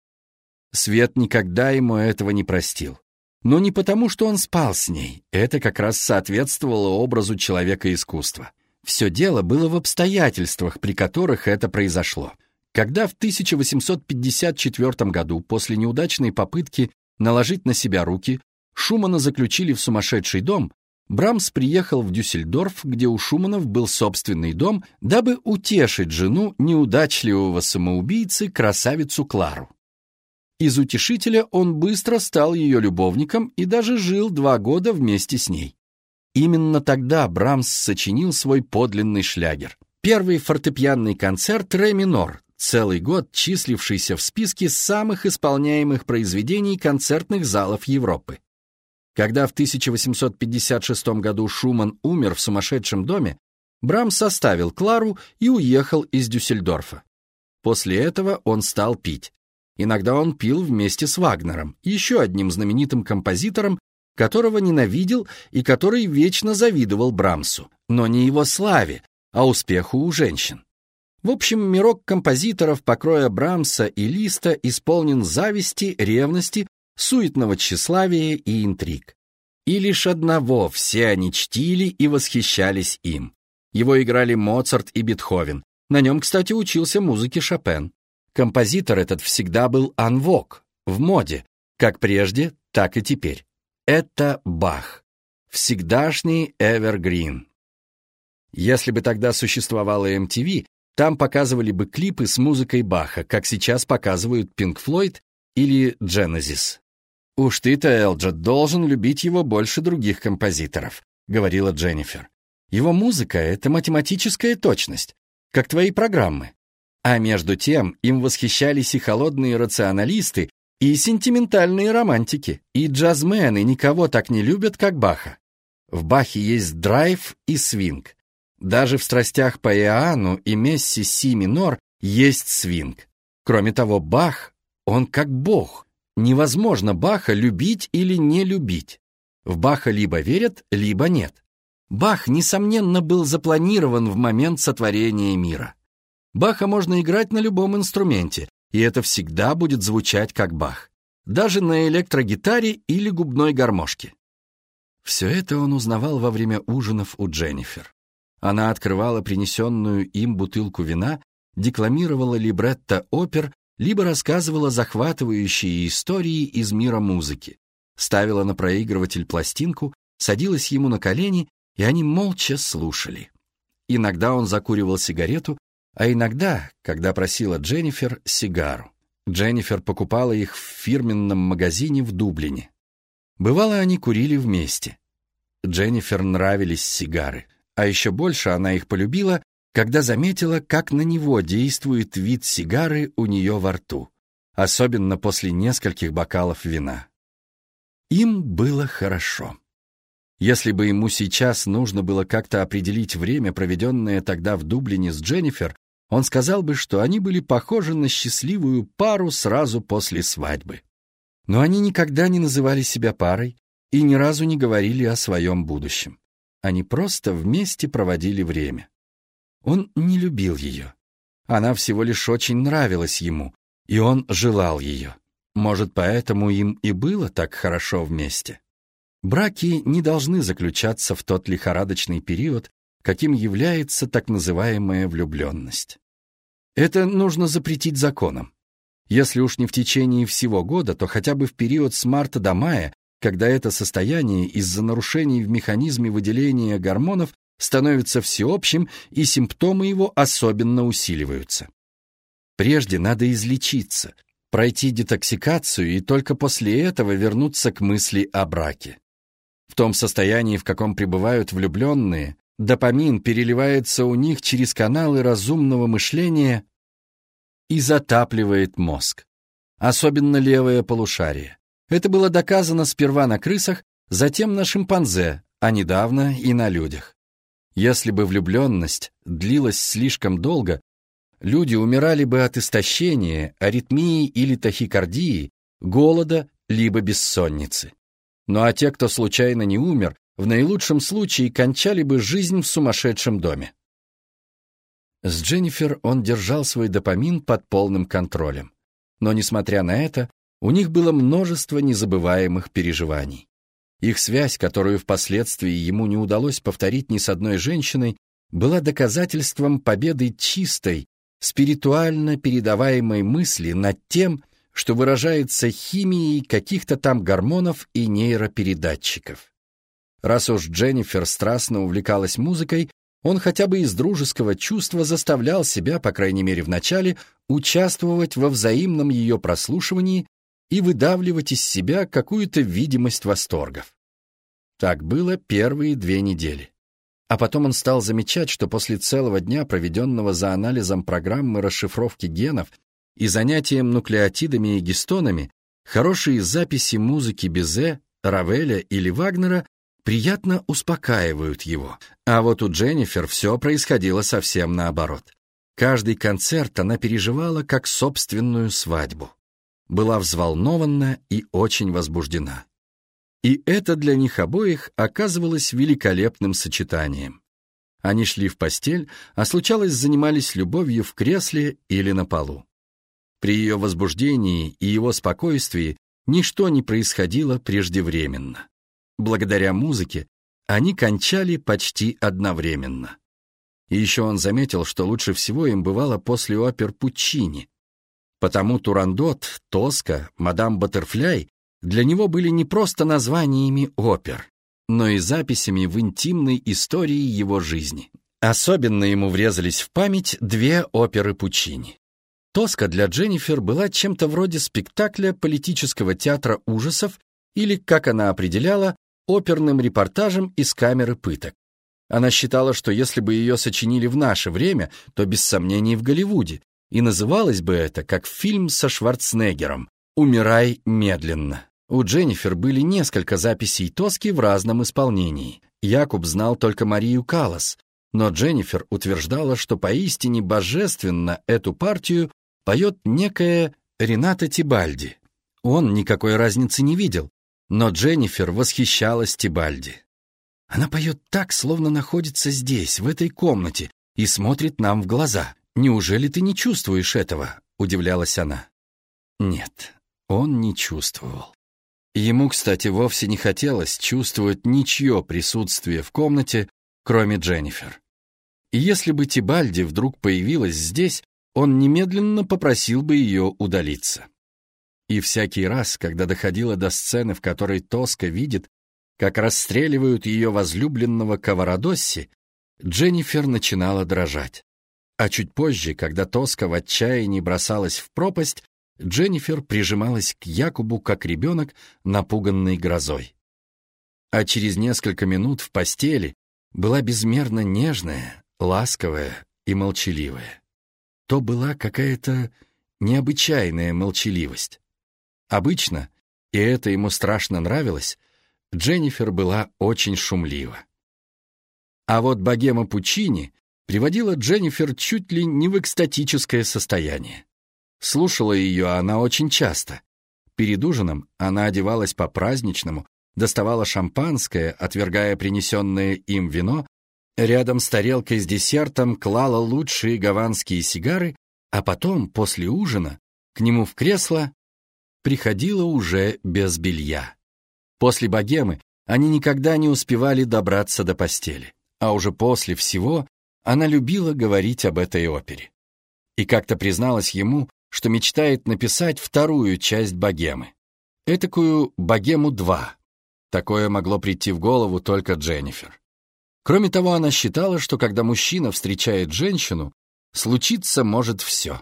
S1: Свет никогда ему этого не простил. Но не потому, что он спал с ней, это как раз соответствовало образу человека искусства. Все дело было в обстоятельствах, при которых это произошло. Когда в 1854 году, после неудачной попытки наложить на себя руки, Шумана заключили в сумасшедший дом, Брамс приехал в Дюссельдорф, где у Шуманов был собственный дом, дабы утешить жену неудачливого самоубийцы, красавицу Клару. Из утешителя он быстро стал ее любовником и даже жил два года вместе с ней. Именно тогда Брамс сочинил свой подлинный шлягер. Первый фортепианный концерт «Ре минор», целый год числившийся в списке самых исполняемых произведений концертных залов Европы. Когда в 1856 году Шуман умер в сумасшедшем доме, Брамс составил Клару и уехал из Дюссельдорфа. После этого он стал пить. Иногда он пил вместе с Вагнером, еще одним знаменитым композитором, которого ненавидел и который вечно завидовал Брамсу, но не его славе, а успеху у женщин. В общем, мирок композиторов покроя Брамса и Листа исполнен зависти, ревности суетного тщеславия и интриг. И лишь одного все они чтили и восхищались им. Его играли Моцарт и Бетховен. На нем, кстати, учился музыке Шопен. Композитор этот всегда был анвок, в моде, как прежде, так и теперь. Это Бах. Всегдашний эвергрин. Если бы тогда существовала MTV, там показывали бы клипы с музыкой Баха, как сейчас показывают Pink Floyd или Genesis. «Уж ты-то, Элджет, должен любить его больше других композиторов», — говорила Дженнифер. «Его музыка — это математическая точность, как твои программы. А между тем им восхищались и холодные рационалисты, и сентиментальные романтики, и джазмены никого так не любят, как Баха. В Бахе есть драйв и свинг. Даже в страстях по Иоанну и мессе си минор есть свинг. Кроме того, Бах, он как бог — Невозможно Баха любить или не любить. В Баха либо верят, либо нет. Бах, несомненно, был запланирован в момент сотворения мира. Баха можно играть на любом инструменте, и это всегда будет звучать как Бах. Даже на электрогитаре или губной гармошке. Все это он узнавал во время ужинов у Дженнифер. Она открывала принесенную им бутылку вина, декламировала либретто опер либо рассказывала захватывающие истории из мира музыки, ставила на проигрыватель пластинку, садилась ему на колени, и они молча слушали. Иногда он закуривал сигарету, а иногда, когда просила Дженнифер, сигару. Дженнифер покупала их в фирменном магазине в Дублине. Бывало, они курили вместе. Дженнифер нравились сигары, а еще больше она их полюбила, когда заметила, как на него действует вид сигары у нее во рту, особенно после нескольких бокалов вина. Им было хорошо. Если бы ему сейчас нужно было как-то определить время, проведенное тогда в Дублине с Дженнифер, он сказал бы, что они были похожи на счастливую пару сразу после свадьбы. Но они никогда не называли себя парой и ни разу не говорили о своем будущем. Они просто вместе проводили время. Он не любил ее. Она всего лишь очень нравилась ему, и он желал ее. Может, поэтому им и было так хорошо вместе. Браки не должны заключаться в тот лихорадочный период, каким является так называемая влюбленность. Это нужно запретить законом. Если уж не в течение всего года, то хотя бы в период с марта до мая, когда это состояние из-за нарушений в механизме выделения гормонов становится всеобщим и симптомы его особенно усиливаются. Прежде надо излечиться, пройти детоксикацию и только после этого вернуться к мысли о браке. В том состоянии, в каком пребывают влюбленные, допамин переливается у них через каналы разумного мышления и затапливает мозг. Особенно левое полушарие. Это было доказано сперва на крысах, затем на шимпанзе, а недавно и на людях. Если бы влюбленность длилась слишком долго, люди умирали бы от истощения, аритмии или тахикардии, голода либо бессонницы. Ну а те, кто случайно не умер, в наилучшем случае кончали бы жизнь в сумасшедшем доме. С Дженнифер он держал свой допамин под полным контролем. Но, несмотря на это, у них было множество незабываемых переживаний. Их связь, которую впоследствии ему не удалось повторить ни с одной женщиной, была доказательством победы чистой, спиритуально передаваемой мысли над тем, что выражается химией каких-то там гормонов и нейропередатчиков. Раз уж Дженнифер страстно увлекалась музыкой, он хотя бы из дружеского чувства заставлял себя, по крайней мере в начале, участвовать во взаимном ее прослушивании и выдавливать из себя какую-то видимость восторгов. Так было первые две недели. А потом он стал замечать, что после целого дня, проведенного за анализом программы расшифровки генов и занятием нуклеотидами и гистонами, хорошие записи музыки Безе, Равеля или Вагнера приятно успокаивают его. А вот у Дженнифер все происходило совсем наоборот. Каждый концерт она переживала как собственную свадьбу была взволнована и очень возбуждена. И это для них обоих оказывалось великолепным сочетанием. Они шли в постель, а случалось занимались любовью в кресле или на полу. При ее возбуждении и его спокойствии ничто не происходило преждевременно. Благодаря музыке они кончали почти одновременно. И еще он заметил, что лучше всего им бывало после опер Пуччини, Потому Турандот, Тоска, Мадам Баттерфляй для него были не просто названиями опер, но и записями в интимной истории его жизни. Особенно ему врезались в память две оперы Пучини. «Тоска» для Дженнифер была чем-то вроде спектакля политического театра ужасов или, как она определяла, оперным репортажем из камеры пыток. Она считала, что если бы ее сочинили в наше время, то без сомнений в Голливуде, и называлось бы это, как фильм со Шварценеггером «Умирай медленно». У Дженнифер были несколько записей Тоски в разном исполнении. Якуб знал только Марию Калас, но Дженнифер утверждала, что поистине божественно эту партию поет некая Рената Тибальди. Он никакой разницы не видел, но Дженнифер восхищалась Тибальди. Она поет так, словно находится здесь, в этой комнате, и смотрит нам в глаза. «Неужели ты не чувствуешь этого?» — удивлялась она. Нет, он не чувствовал. Ему, кстати, вовсе не хотелось чувствовать ничье присутствие в комнате, кроме Дженнифер. И если бы Тибальди вдруг появилась здесь, он немедленно попросил бы ее удалиться. И всякий раз, когда доходило до сцены, в которой Тоска видит, как расстреливают ее возлюбленного Каварадосси, Дженнифер начинала дрожать. А чуть позже, когда Тоска в отчаянии бросалась в пропасть, Дженнифер прижималась к Якубу, как ребенок, напуганный грозой. А через несколько минут в постели была безмерно нежная, ласковая и молчаливая. То была какая-то необычайная молчаливость. Обычно, и это ему страшно нравилось, Дженнифер была очень шумлива. А вот богема Пучини приводила Дженнифер чуть ли не в экстатическое состояние. Слушала ее она очень часто. Перед ужином она одевалась по-праздничному, доставала шампанское, отвергая принесенное им вино, рядом с тарелкой с десертом клала лучшие гаванские сигары, а потом, после ужина, к нему в кресло приходила уже без белья. После богемы они никогда не успевали добраться до постели, а уже после всего она любила говорить об этой опере. И как-то призналась ему, что мечтает написать вторую часть богемы. Этакую «Богему-2». Такое могло прийти в голову только Дженнифер. Кроме того, она считала, что когда мужчина встречает женщину, случиться может все.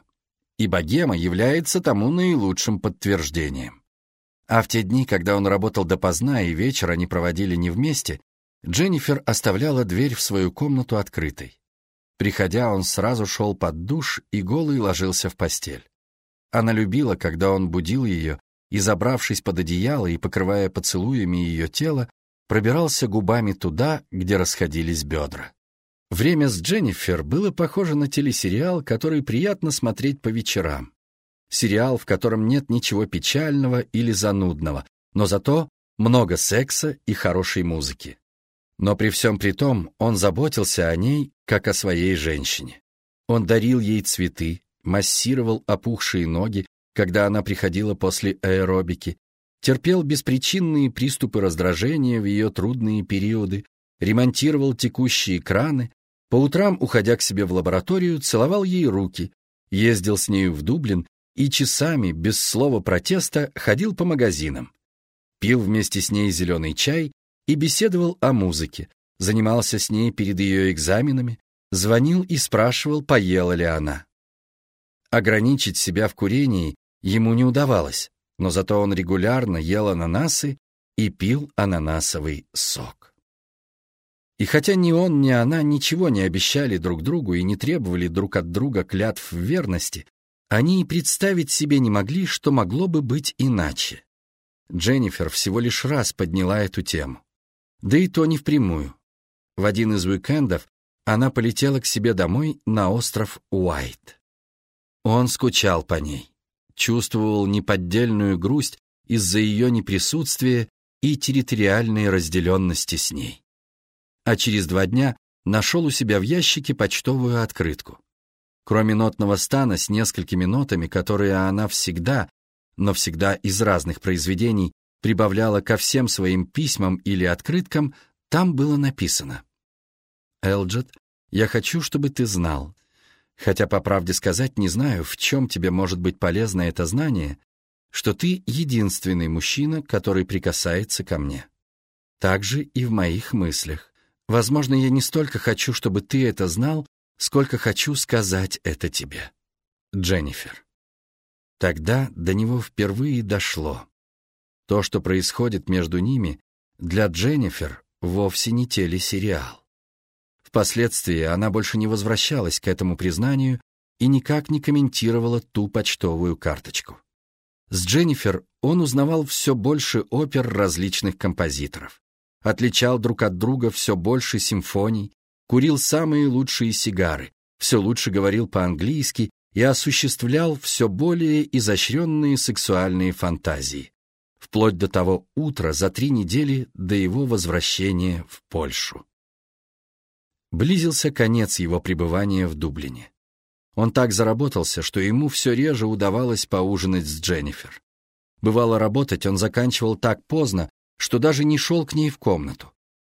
S1: И богема является тому наилучшим подтверждением. А в те дни, когда он работал допоздна и вечер они проводили не вместе, Дженнифер оставляла дверь в свою комнату открытой. Приходя, он сразу шел под душ и голый ложился в постель. Она любила, когда он будил ее и, забравшись под одеяло и покрывая поцелуями ее тело, пробирался губами туда, где расходились бедра. Время с Дженнифер было похоже на телесериал, который приятно смотреть по вечерам. Сериал, в котором нет ничего печального или занудного, но зато много секса и хорошей музыки. Но при всем при том он заботился о ней, как о своей женщине. Он дарил ей цветы, массировал опухшие ноги, когда она приходила после аэробики, терпел беспричинные приступы раздражения в ее трудные периоды, ремонтировал текущие краны, по утрам, уходя к себе в лабораторию, целовал ей руки, ездил с нею в Дублин и часами, без слова протеста, ходил по магазинам. Пил вместе с ней зеленый чай и беседовал о музыке, занимался с ней перед ее экзаменами, звонил и спрашивал, поела ли она. Ограничить себя в курении ему не удавалось, но зато он регулярно ел ананасы и пил ананасовый сок. И хотя ни он, ни она ничего не обещали друг другу и не требовали друг от друга клятв верности, они и представить себе не могли, что могло бы быть иначе. Дженнифер всего лишь раз подняла эту тему. Да и то не впрямую. В один из уикендов она полетела к себе домой на остров Уайт. Он скучал по ней, чувствовал неподдельную грусть из-за ее неприсутствия и территориальной разделенности с ней. А через два дня нашел у себя в ящике почтовую открытку. Кроме нотного стана с несколькими нотами, которые она всегда, но всегда из разных произведений, прибавляла ко всем своим письмам или открыткам, там было написано «Элджет, я хочу, чтобы ты знал, хотя, по правде сказать, не знаю, в чем тебе может быть полезно это знание, что ты единственный мужчина, который прикасается ко мне. Так же и в моих мыслях. Возможно, я не столько хочу, чтобы ты это знал, сколько хочу сказать это тебе. Дженнифер. Тогда до него впервые дошло. То, что происходит между ними, для Дженнифер вовсе не телесериал. Впоследствии она больше не возвращалась к этому признанию и никак не комментировала ту почтовую карточку. С Дженнифер он узнавал все больше опер различных композиторов, отличал друг от друга все больше симфоний, курил самые лучшие сигары, все лучше говорил по-английски и осуществлял все более изощренные сексуальные фантазии, вплоть до того утра за три недели до его возвращения в Польшу. Близился конец его пребывания в Дублине. Он так заработался, что ему все реже удавалось поужинать с Дженнифер. Бывало, работать он заканчивал так поздно, что даже не шел к ней в комнату.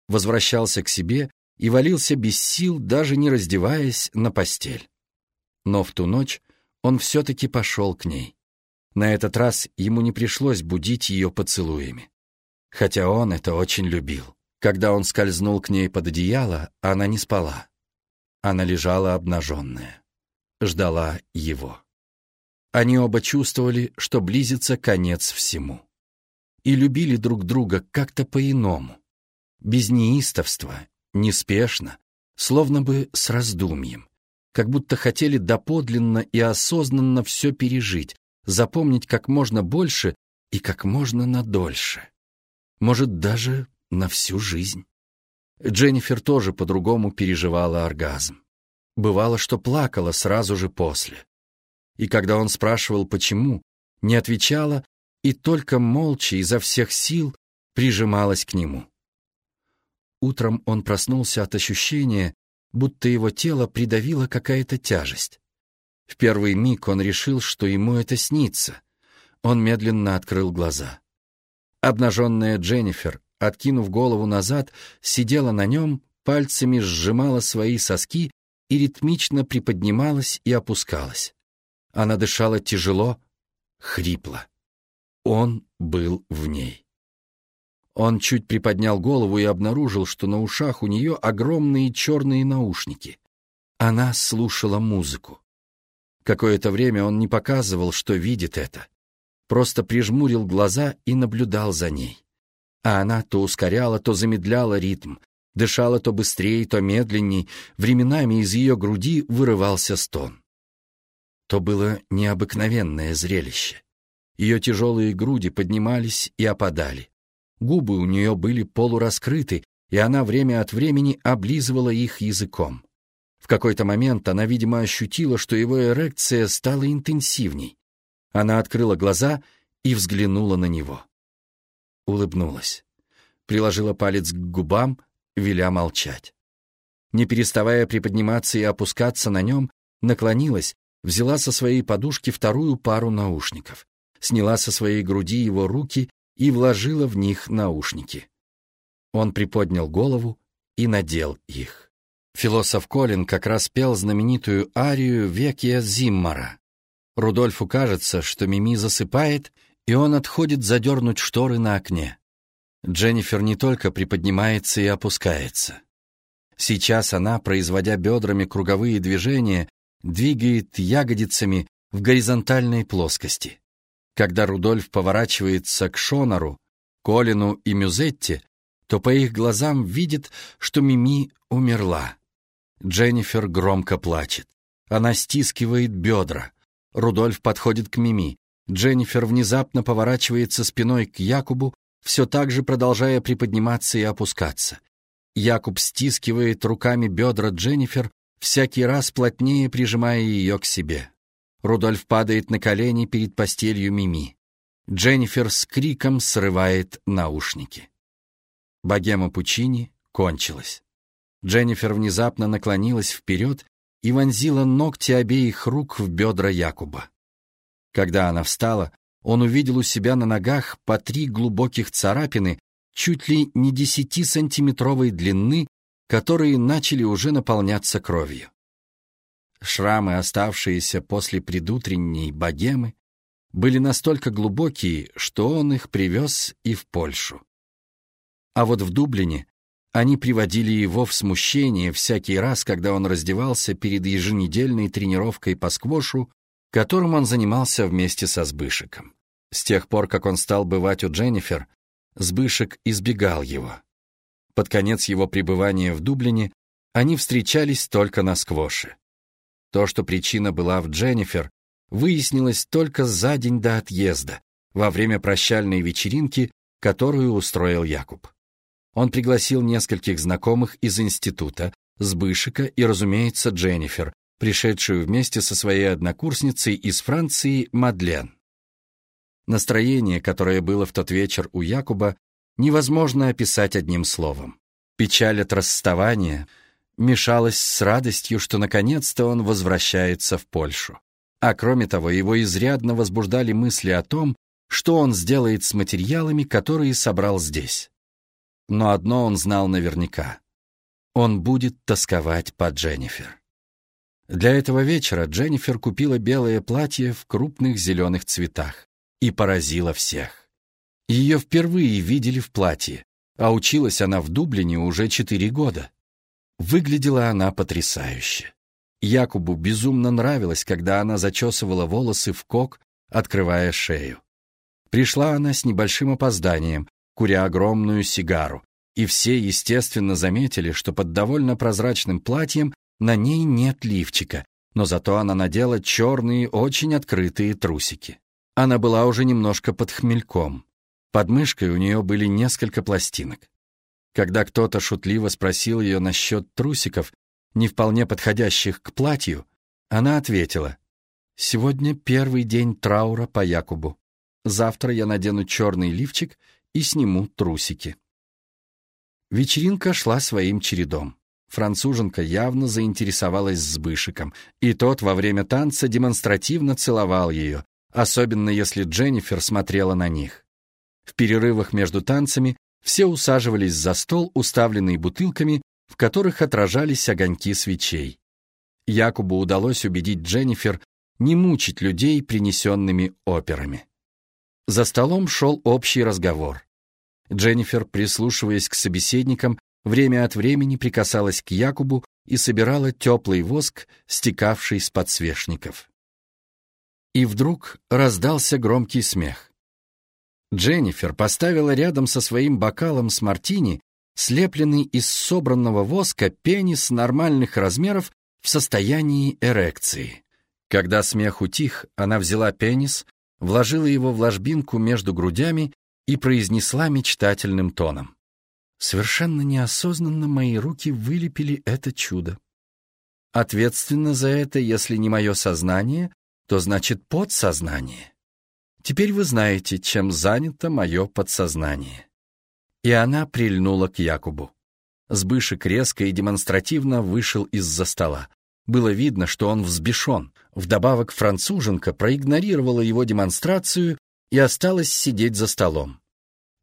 S1: Возвращался к себе и валился без сил, даже не раздеваясь, на постель. Но в ту ночь он все-таки пошел к ней. На этот раз ему не пришлось будить ее поцелуями. Хотя он это очень любил. Когда он скользнул к ней под одеяло, она не спала. Она лежала обнаженная. Ждала его. Они оба чувствовали, что близится конец всему. И любили друг друга как-то по-иному. Без неистовства, неспешно, словно бы с раздумьем. Как будто хотели доподлинно и осознанно все пережить, запомнить как можно больше и как можно надольше. Может, даже на всю жизнь. Дженнифер тоже по-другому переживала оргазм. Бывало, что плакала сразу же после. И когда он спрашивал, почему, не отвечала, и только молча изо всех сил прижималась к нему. Утром он проснулся от ощущения, будто его тело придавила какая-то тяжесть. В первый миг он решил, что ему это снится. Он медленно открыл глаза. Обнаженная Дженнифер, откинув голову назад, сидела на нем, пальцами сжимала свои соски и ритмично приподнималась и опускалась. Она дышала тяжело, хрипло. Он был в ней. Он чуть приподнял голову и обнаружил, что на ушах у нее огромные черные наушники. Она слушала музыку. Какое-то время он не показывал, что видит это. Просто прижмурил глаза и наблюдал за ней. А она то ускоряла, то замедляла ритм, дышала то быстрее, то медленней, временами из ее груди вырывался стон. То было необыкновенное зрелище. Ее тяжелые груди поднимались и опадали. Губы у нее были полураскрыты, и она время от времени облизывала их языком. В какой-то момент она, видимо, ощутила, что его эрекция стала интенсивней. Она открыла глаза и взглянула на него. Улыбнулась. Приложила палец к губам, веля молчать. Не переставая приподниматься и опускаться на нем, наклонилась, взяла со своей подушки вторую пару наушников, сняла со своей груди его руки и вложила в них наушники. Он приподнял голову и надел их. Философ Колин как раз пел знаменитую арию Векия Зиммара. Рудольфу кажется, что Мими засыпает, и он отходит задернуть шторы на окне. Дженнифер не только приподнимается и опускается. Сейчас она, производя бедрами круговые движения, двигает ягодицами в горизонтальной плоскости. Когда Рудольф поворачивается к Шонору, Колину и Мюзетте, то по их глазам видит, что Мими умерла. Дженнифер громко плачет. Она стискивает бедра. Рудольф подходит к Мими. Дженнифер внезапно поворачивается спиной к Якубу, все так же продолжая приподниматься и опускаться. Якуб стискивает руками бедра Дженнифер, всякий раз плотнее прижимая ее к себе. Рудольф падает на колени перед постелью Мими. Дженнифер с криком срывает наушники. Богема Пучини кончилась. Дженнифер внезапно наклонилась вперед и вонзила ногти обеих рук в бедра Якуба. Когда она встала, он увидел у себя на ногах по три глубоких царапины чуть ли не десятисантиметровой длины, которые начали уже наполняться кровью. Шрамы, оставшиеся после предутренней богемы, были настолько глубокие, что он их привез и в Польшу. А вот в Дублине они приводили его в смущение всякий раз, когда он раздевался перед еженедельной тренировкой по сквошу, которым он занимался вместе со Сбышиком. С тех пор, как он стал бывать у Дженнифер, Сбышек избегал его. Под конец его пребывания в Дублине они встречались только на сквоше. То, что причина была в Дженнифер, выяснилось только за день до отъезда, во время прощальной вечеринки, которую устроил Якуб. Он пригласил нескольких знакомых из института, Сбышика и, разумеется, Дженнифер, пришедшую вместе со своей однокурсницей из Франции Мадлен. Настроение, которое было в тот вечер у Якуба, невозможно описать одним словом. Печаль от расставания мешалась с радостью, что наконец-то он возвращается в Польшу. А кроме того, его изрядно возбуждали мысли о том, что он сделает с материалами, которые собрал здесь. Но одно он знал наверняка. Он будет тосковать по Дженнифер. Для этого вечера Дженнифер купила белое платье в крупных зеленых цветах и поразила всех. Ее впервые видели в платье, а училась она в Дублине уже четыре года. Выглядела она потрясающе. Якубу безумно нравилось, когда она зачесывала волосы в кок, открывая шею. Пришла она с небольшим опозданием, куря огромную сигару, и все, естественно, заметили, что под довольно прозрачным платьем на ней нет лифчика, но зато она надела черные, очень открытые трусики. Она была уже немножко под хмельком. Под мышкой у нее были несколько пластинок. Когда кто-то шутливо спросил ее насчет трусиков, не вполне подходящих к платью, она ответила, «Сегодня первый день траура по Якубу. Завтра я надену черный лифчик и сниму трусики. Вечеринка шла своим чередом. Француженка явно заинтересовалась Збышиком, и тот во время танца демонстративно целовал ее, особенно если Дженнифер смотрела на них. В перерывах между танцами все усаживались за стол, уставленный бутылками, в которых отражались огоньки свечей. Якубу удалось убедить Дженнифер не мучить людей принесенными операми. За столом шел общий разговор. Дженнифер, прислушиваясь к собеседникам, время от времени прикасалась к Якубу и собирала теплый воск, стекавший с подсвечников. И вдруг раздался громкий смех. Дженнифер поставила рядом со своим бокалом с мартини слепленный из собранного воска пенис нормальных размеров в состоянии эрекции. Когда смех утих, она взяла пенис, вложила его в ложбинку между грудями и произнесла мечтательным тоном. Совершенно неосознанно мои руки вылепили это чудо. Ответственно за это, если не мое сознание, то значит подсознание. Теперь вы знаете, чем занято мое подсознание. И она прильнула к Якубу. Сбышек резко и демонстративно вышел из-за стола. Было видно, что он взбешен. Вдобавок француженка проигнорировала его демонстрацию и осталась сидеть за столом.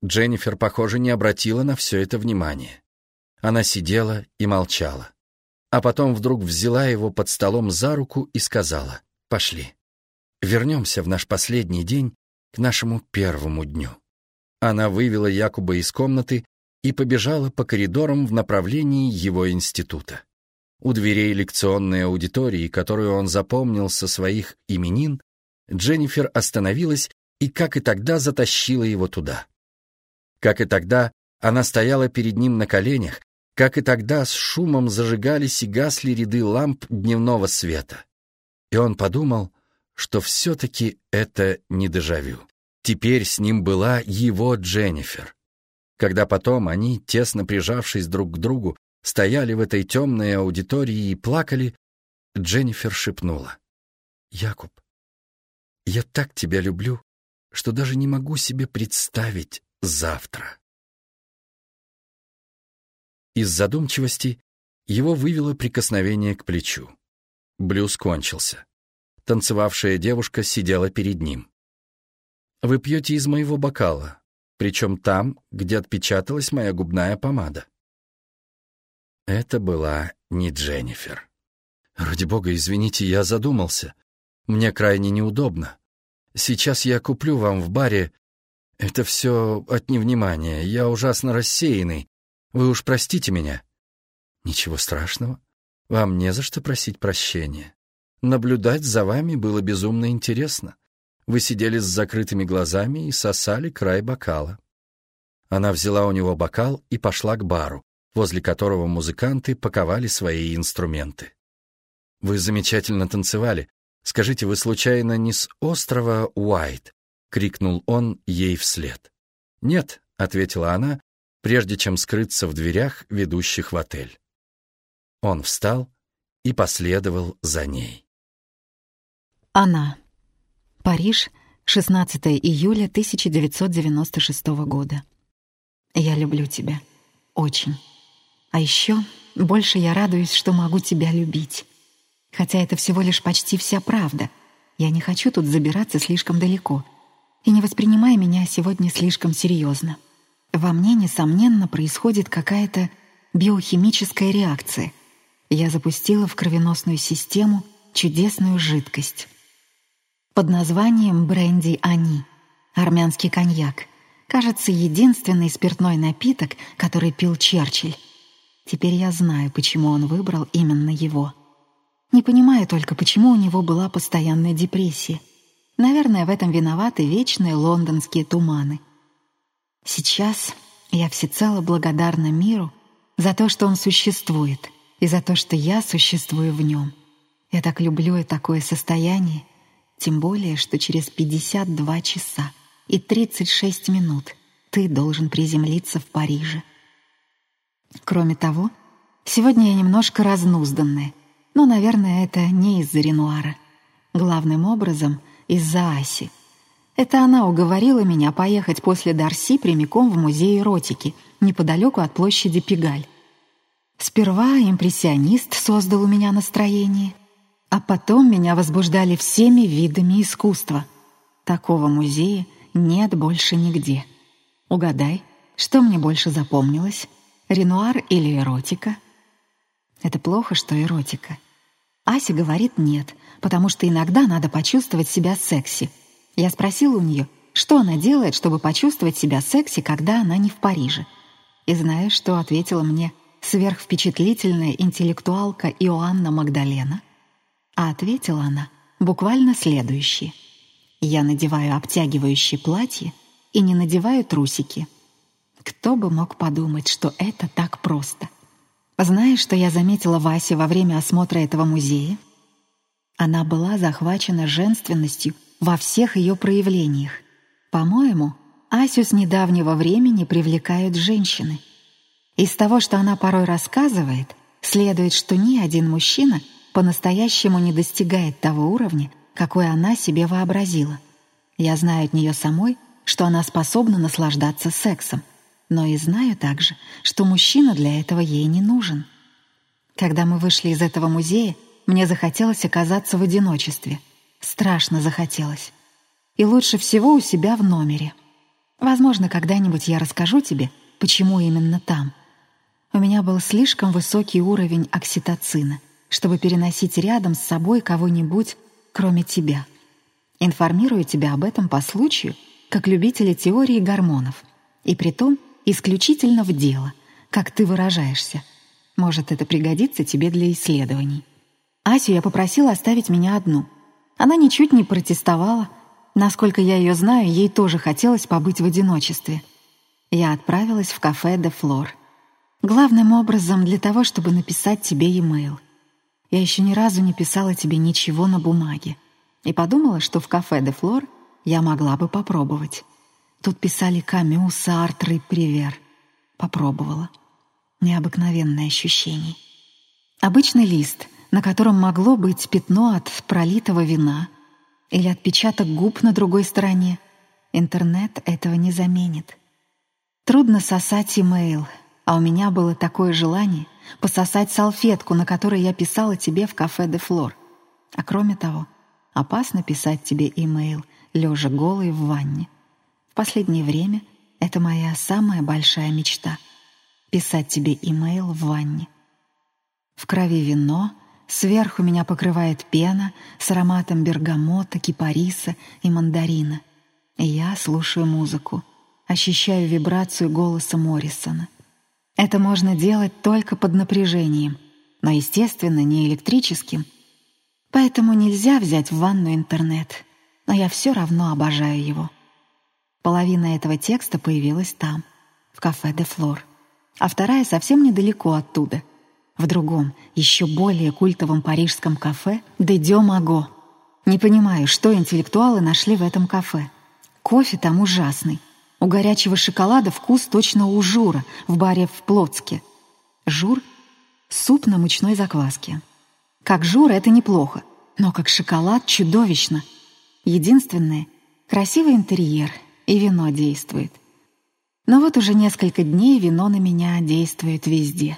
S1: Дженнифер, похоже, не обратила на все это внимания. Она сидела и молчала. А потом вдруг взяла его под столом за руку и сказала, «Пошли, вернемся в наш последний день к нашему первому дню». Она вывела Якуба из комнаты и побежала по коридорам в направлении его института. У дверей лекционной аудитории, которую он запомнил со своих именин, Дженнифер остановилась и, как и тогда, затащила его туда. Как и тогда, она стояла перед ним на коленях, как и тогда с шумом зажигались и гасли ряды ламп дневного света. И он подумал, что все-таки это не дежавю. Теперь с ним была его Дженнифер. Когда потом они, тесно прижавшись друг к другу, стояли в этой темной аудитории и плакали, Дженнифер шепнула. «Якуб, я так тебя люблю, что даже не могу себе представить завтра». Из задумчивости его вывело прикосновение к плечу. Блюз кончился. Танцевавшая девушка сидела перед ним. «Вы пьете из моего бокала, причем там, где отпечаталась моя губная помада». Это была не Дженнифер. «Ради бога, извините, я задумался. Мне крайне неудобно. Сейчас я куплю вам в баре. Это все от невнимания. Я ужасно рассеянный. Вы уж простите меня». «Ничего страшного. Вам не за что просить прощения. Наблюдать за вами было безумно интересно. Вы сидели с закрытыми глазами и сосали край бокала». Она взяла у него бокал и пошла к бару, возле которого музыканты паковали свои инструменты. «Вы замечательно танцевали. Скажите, вы случайно не с острова Уайт?» — крикнул он ей вслед. «Нет», — ответила она, прежде чем скрыться в дверях, ведущих в отель. Он встал и последовал за ней.
S2: Она. Париж, 16 июля 1996 года. Я люблю тебя. Очень. А еще больше я радуюсь, что могу тебя любить. Хотя это всего лишь почти вся правда. Я не хочу тут забираться слишком далеко. И не воспринимай меня сегодня слишком серьезно. Во мне, несомненно, происходит какая-то биохимическая реакция. Я запустила в кровеносную систему чудесную жидкость. Под названием бренди Ани, армянский коньяк, кажется, единственный спиртной напиток, который пил Черчилль. Теперь я знаю, почему он выбрал именно его. Не понимаю только, почему у него была постоянная депрессия. Наверное, в этом виноваты вечные лондонские туманы. Сейчас я всецело благодарна миру за то, что он существует, и за то, что я существую в нем. Я так люблю и такое состояние, тем более, что через 52 часа и 36 минут ты должен приземлиться в Париже. Кроме того, сегодня я немножко разнузданная, но, наверное, это не из-за Ренуара. Главным образом, из-за Аси. Это она уговорила меня поехать после Дарси прямиком в музей эротики, неподалеку от площади Пегаль. Сперва импрессионист создал у меня настроение, а потом меня возбуждали всеми видами искусства. Такого музея нет больше нигде. Угадай, что мне больше запомнилось? Ренуар или эротика? Это плохо, что эротика. Ася говорит нет, потому что иногда надо почувствовать себя секси. Я спросила у нее, что она делает, чтобы почувствовать себя секси, когда она не в Париже. И знаешь, что ответила мне сверхвпечатлительная интеллектуалка Иоанна Магдалена? А ответила она буквально следующее. Я надеваю обтягивающее платье и не надеваю трусики. Кто бы мог подумать, что это так просто? Знаешь, что я заметила Васе во время осмотра этого музея? Она была захвачена женственностью во всех ее проявлениях. По-моему, Асю с недавнего времени привлекают женщины. Из того, что она порой рассказывает, следует, что ни один мужчина по-настоящему не достигает того уровня, какой она себе вообразила. Я знаю от нее самой, что она способна наслаждаться сексом, но и знаю также, что мужчина для этого ей не нужен. Когда мы вышли из этого музея, мне захотелось оказаться в одиночестве. Страшно захотелось. И лучше всего у себя в номере. Возможно, когда-нибудь я расскажу тебе, почему именно там. У меня был слишком высокий уровень окситоцина — чтобы переносить рядом с собой кого-нибудь, кроме тебя. Информирую тебя об этом по случаю, как любители теории гормонов, и притом исключительно в дело, как ты выражаешься. Может, это пригодится тебе для исследований. Асю я попросила оставить меня одну. Она ничуть не протестовала. Насколько я ее знаю, ей тоже хотелось побыть в одиночестве. Я отправилась в кафе «Де Флор». Главным образом для того, чтобы написать тебе e-mail — я еще ни разу не писала тебе ничего на бумаге. И подумала, что в кафе «Де Флор» я могла бы попробовать. Тут писали Камю, Сартр и Привер. Попробовала. Необыкновенное ощущение. Обычный лист, на котором могло быть пятно от пролитого вина или отпечаток губ на другой стороне. Интернет этого не заменит. Трудно сосать имейл, а у меня было такое желание — пососать салфетку, на которой я писала тебе в кафе «Де Флор». А кроме того, опасно писать тебе имейл, лежа голой в ванне. В последнее время это моя самая большая мечта — писать тебе имейл в ванне. В крови вино, сверху меня покрывает пена с ароматом бергамота, кипариса и мандарина. И я слушаю музыку, ощущаю вибрацию голоса Моррисона — это можно делать только под напряжением, но, естественно, не электрическим. Поэтому нельзя взять в ванну интернет, но я все равно обожаю его. Половина этого текста появилась там, в кафе «Де Флор», а вторая совсем недалеко оттуда, в другом, еще более культовом парижском кафе «Де Дё Маго». Не понимаю, что интеллектуалы нашли в этом кафе. Кофе там ужасный, у горячего шоколада вкус точно у жура в баре в Плотске. Жур — суп на мучной закваске. Как жур — это неплохо, но как шоколад — чудовищно. Единственное — красивый интерьер, и вино действует. Но вот уже несколько дней вино на меня действует везде.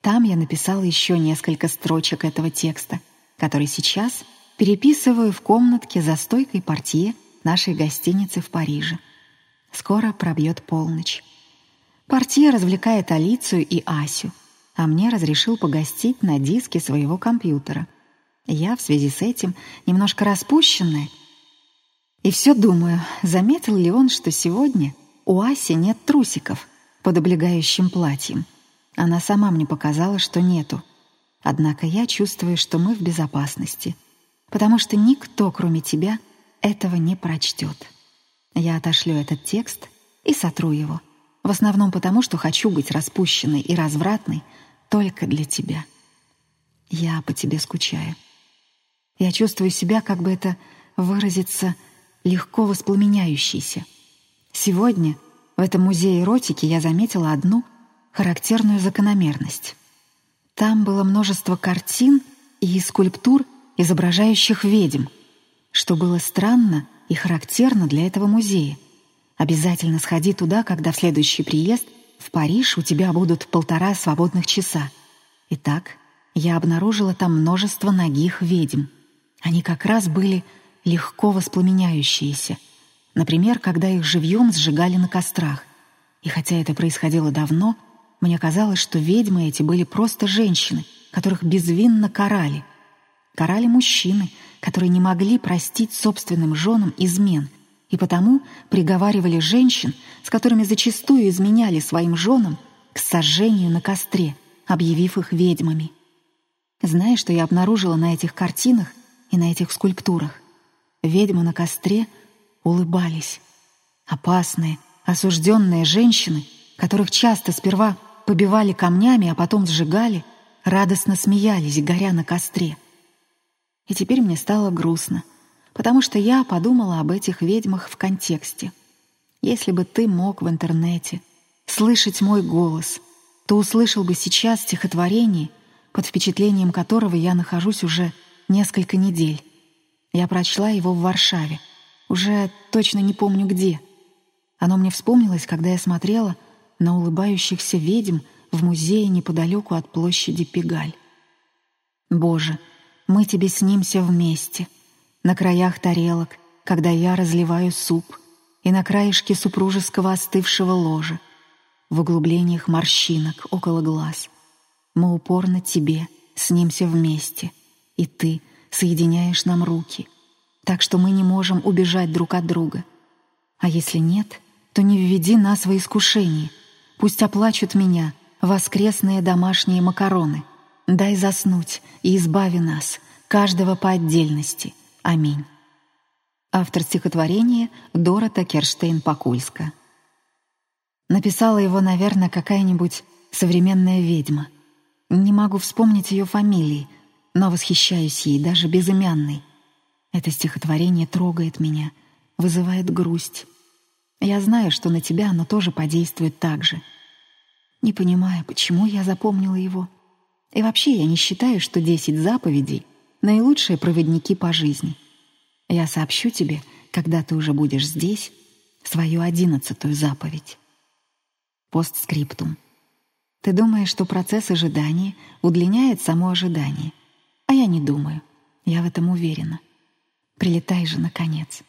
S2: Там я написала еще несколько строчек этого текста, который сейчас переписываю в комнатке за стойкой портье нашей гостиницы в Париже. Скоро пробьет полночь. Портье развлекает Алицию и Асю, а мне разрешил погостить на диске своего компьютера. Я в связи с этим немножко распущенная. И все думаю, заметил ли он, что сегодня у Аси нет трусиков под облегающим платьем. Она сама мне показала, что нету. Однако я чувствую, что мы в безопасности, потому что никто, кроме тебя, этого не прочтет. Я отошлю этот текст и сотру его. В основном потому, что хочу быть распущенной и развратной только для тебя. Я по тебе скучаю. Я чувствую себя, как бы это выразиться, легко воспламеняющейся. Сегодня в этом музее эротики я заметила одну характерную закономерность. Там было множество картин и скульптур, изображающих ведьм. Что было странно — и характерно для этого музея. Обязательно сходи туда, когда в следующий приезд в Париж у тебя будут полтора свободных часа. Итак, я обнаружила там множество ногих ведьм. Они как раз были легко воспламеняющиеся. Например, когда их живьем сжигали на кострах. И хотя это происходило давно, мне казалось, что ведьмы эти были просто женщины, которых безвинно карали. Карали мужчины, которые не могли простить собственным женам измен, и потому приговаривали женщин, с которыми зачастую изменяли своим женам, к сожжению на костре, объявив их ведьмами. Знаешь, что я обнаружила на этих картинах и на этих скульптурах? Ведьмы на костре улыбались. Опасные, осужденные женщины, которых часто сперва побивали камнями, а потом сжигали, радостно смеялись, горя на костре. И теперь мне стало грустно, потому что я подумала об этих ведьмах в контексте. Если бы ты мог в интернете слышать мой голос, то услышал бы сейчас стихотворение, под впечатлением которого я нахожусь уже несколько недель. Я прочла его в Варшаве, уже точно не помню где. Оно мне вспомнилось, когда я смотрела на улыбающихся ведьм в музее неподалеку от площади Пегаль. Боже, мы тебе снимся вместе, на краях тарелок, когда я разливаю суп, и на краешке супружеского остывшего ложа, в углублениях морщинок около глаз. Мы упорно тебе снимся вместе, и ты соединяешь нам руки, так что мы не можем убежать друг от друга. А если нет, то не введи нас во искушение — Пусть оплачут меня воскресные домашние макароны. Дай заснуть и избави нас, каждого по отдельности. Аминь. Автор стихотворения Дорота Керштейн-Покульска. Написала его, наверное, какая-нибудь современная ведьма. Не могу вспомнить ее фамилии, но восхищаюсь ей, даже безымянной. Это стихотворение трогает меня, вызывает грусть. Я знаю, что на тебя оно тоже подействует так же. Не понимаю, почему я запомнила его. И вообще я не считаю, что десять заповедей — наилучшие проводники по жизни. Я сообщу тебе, когда ты уже будешь здесь, свою одиннадцатую заповедь. Постскриптум. Ты думаешь, что процесс ожидания удлиняет само ожидание. А я не думаю. Я в этом уверена. Прилетай же, наконец.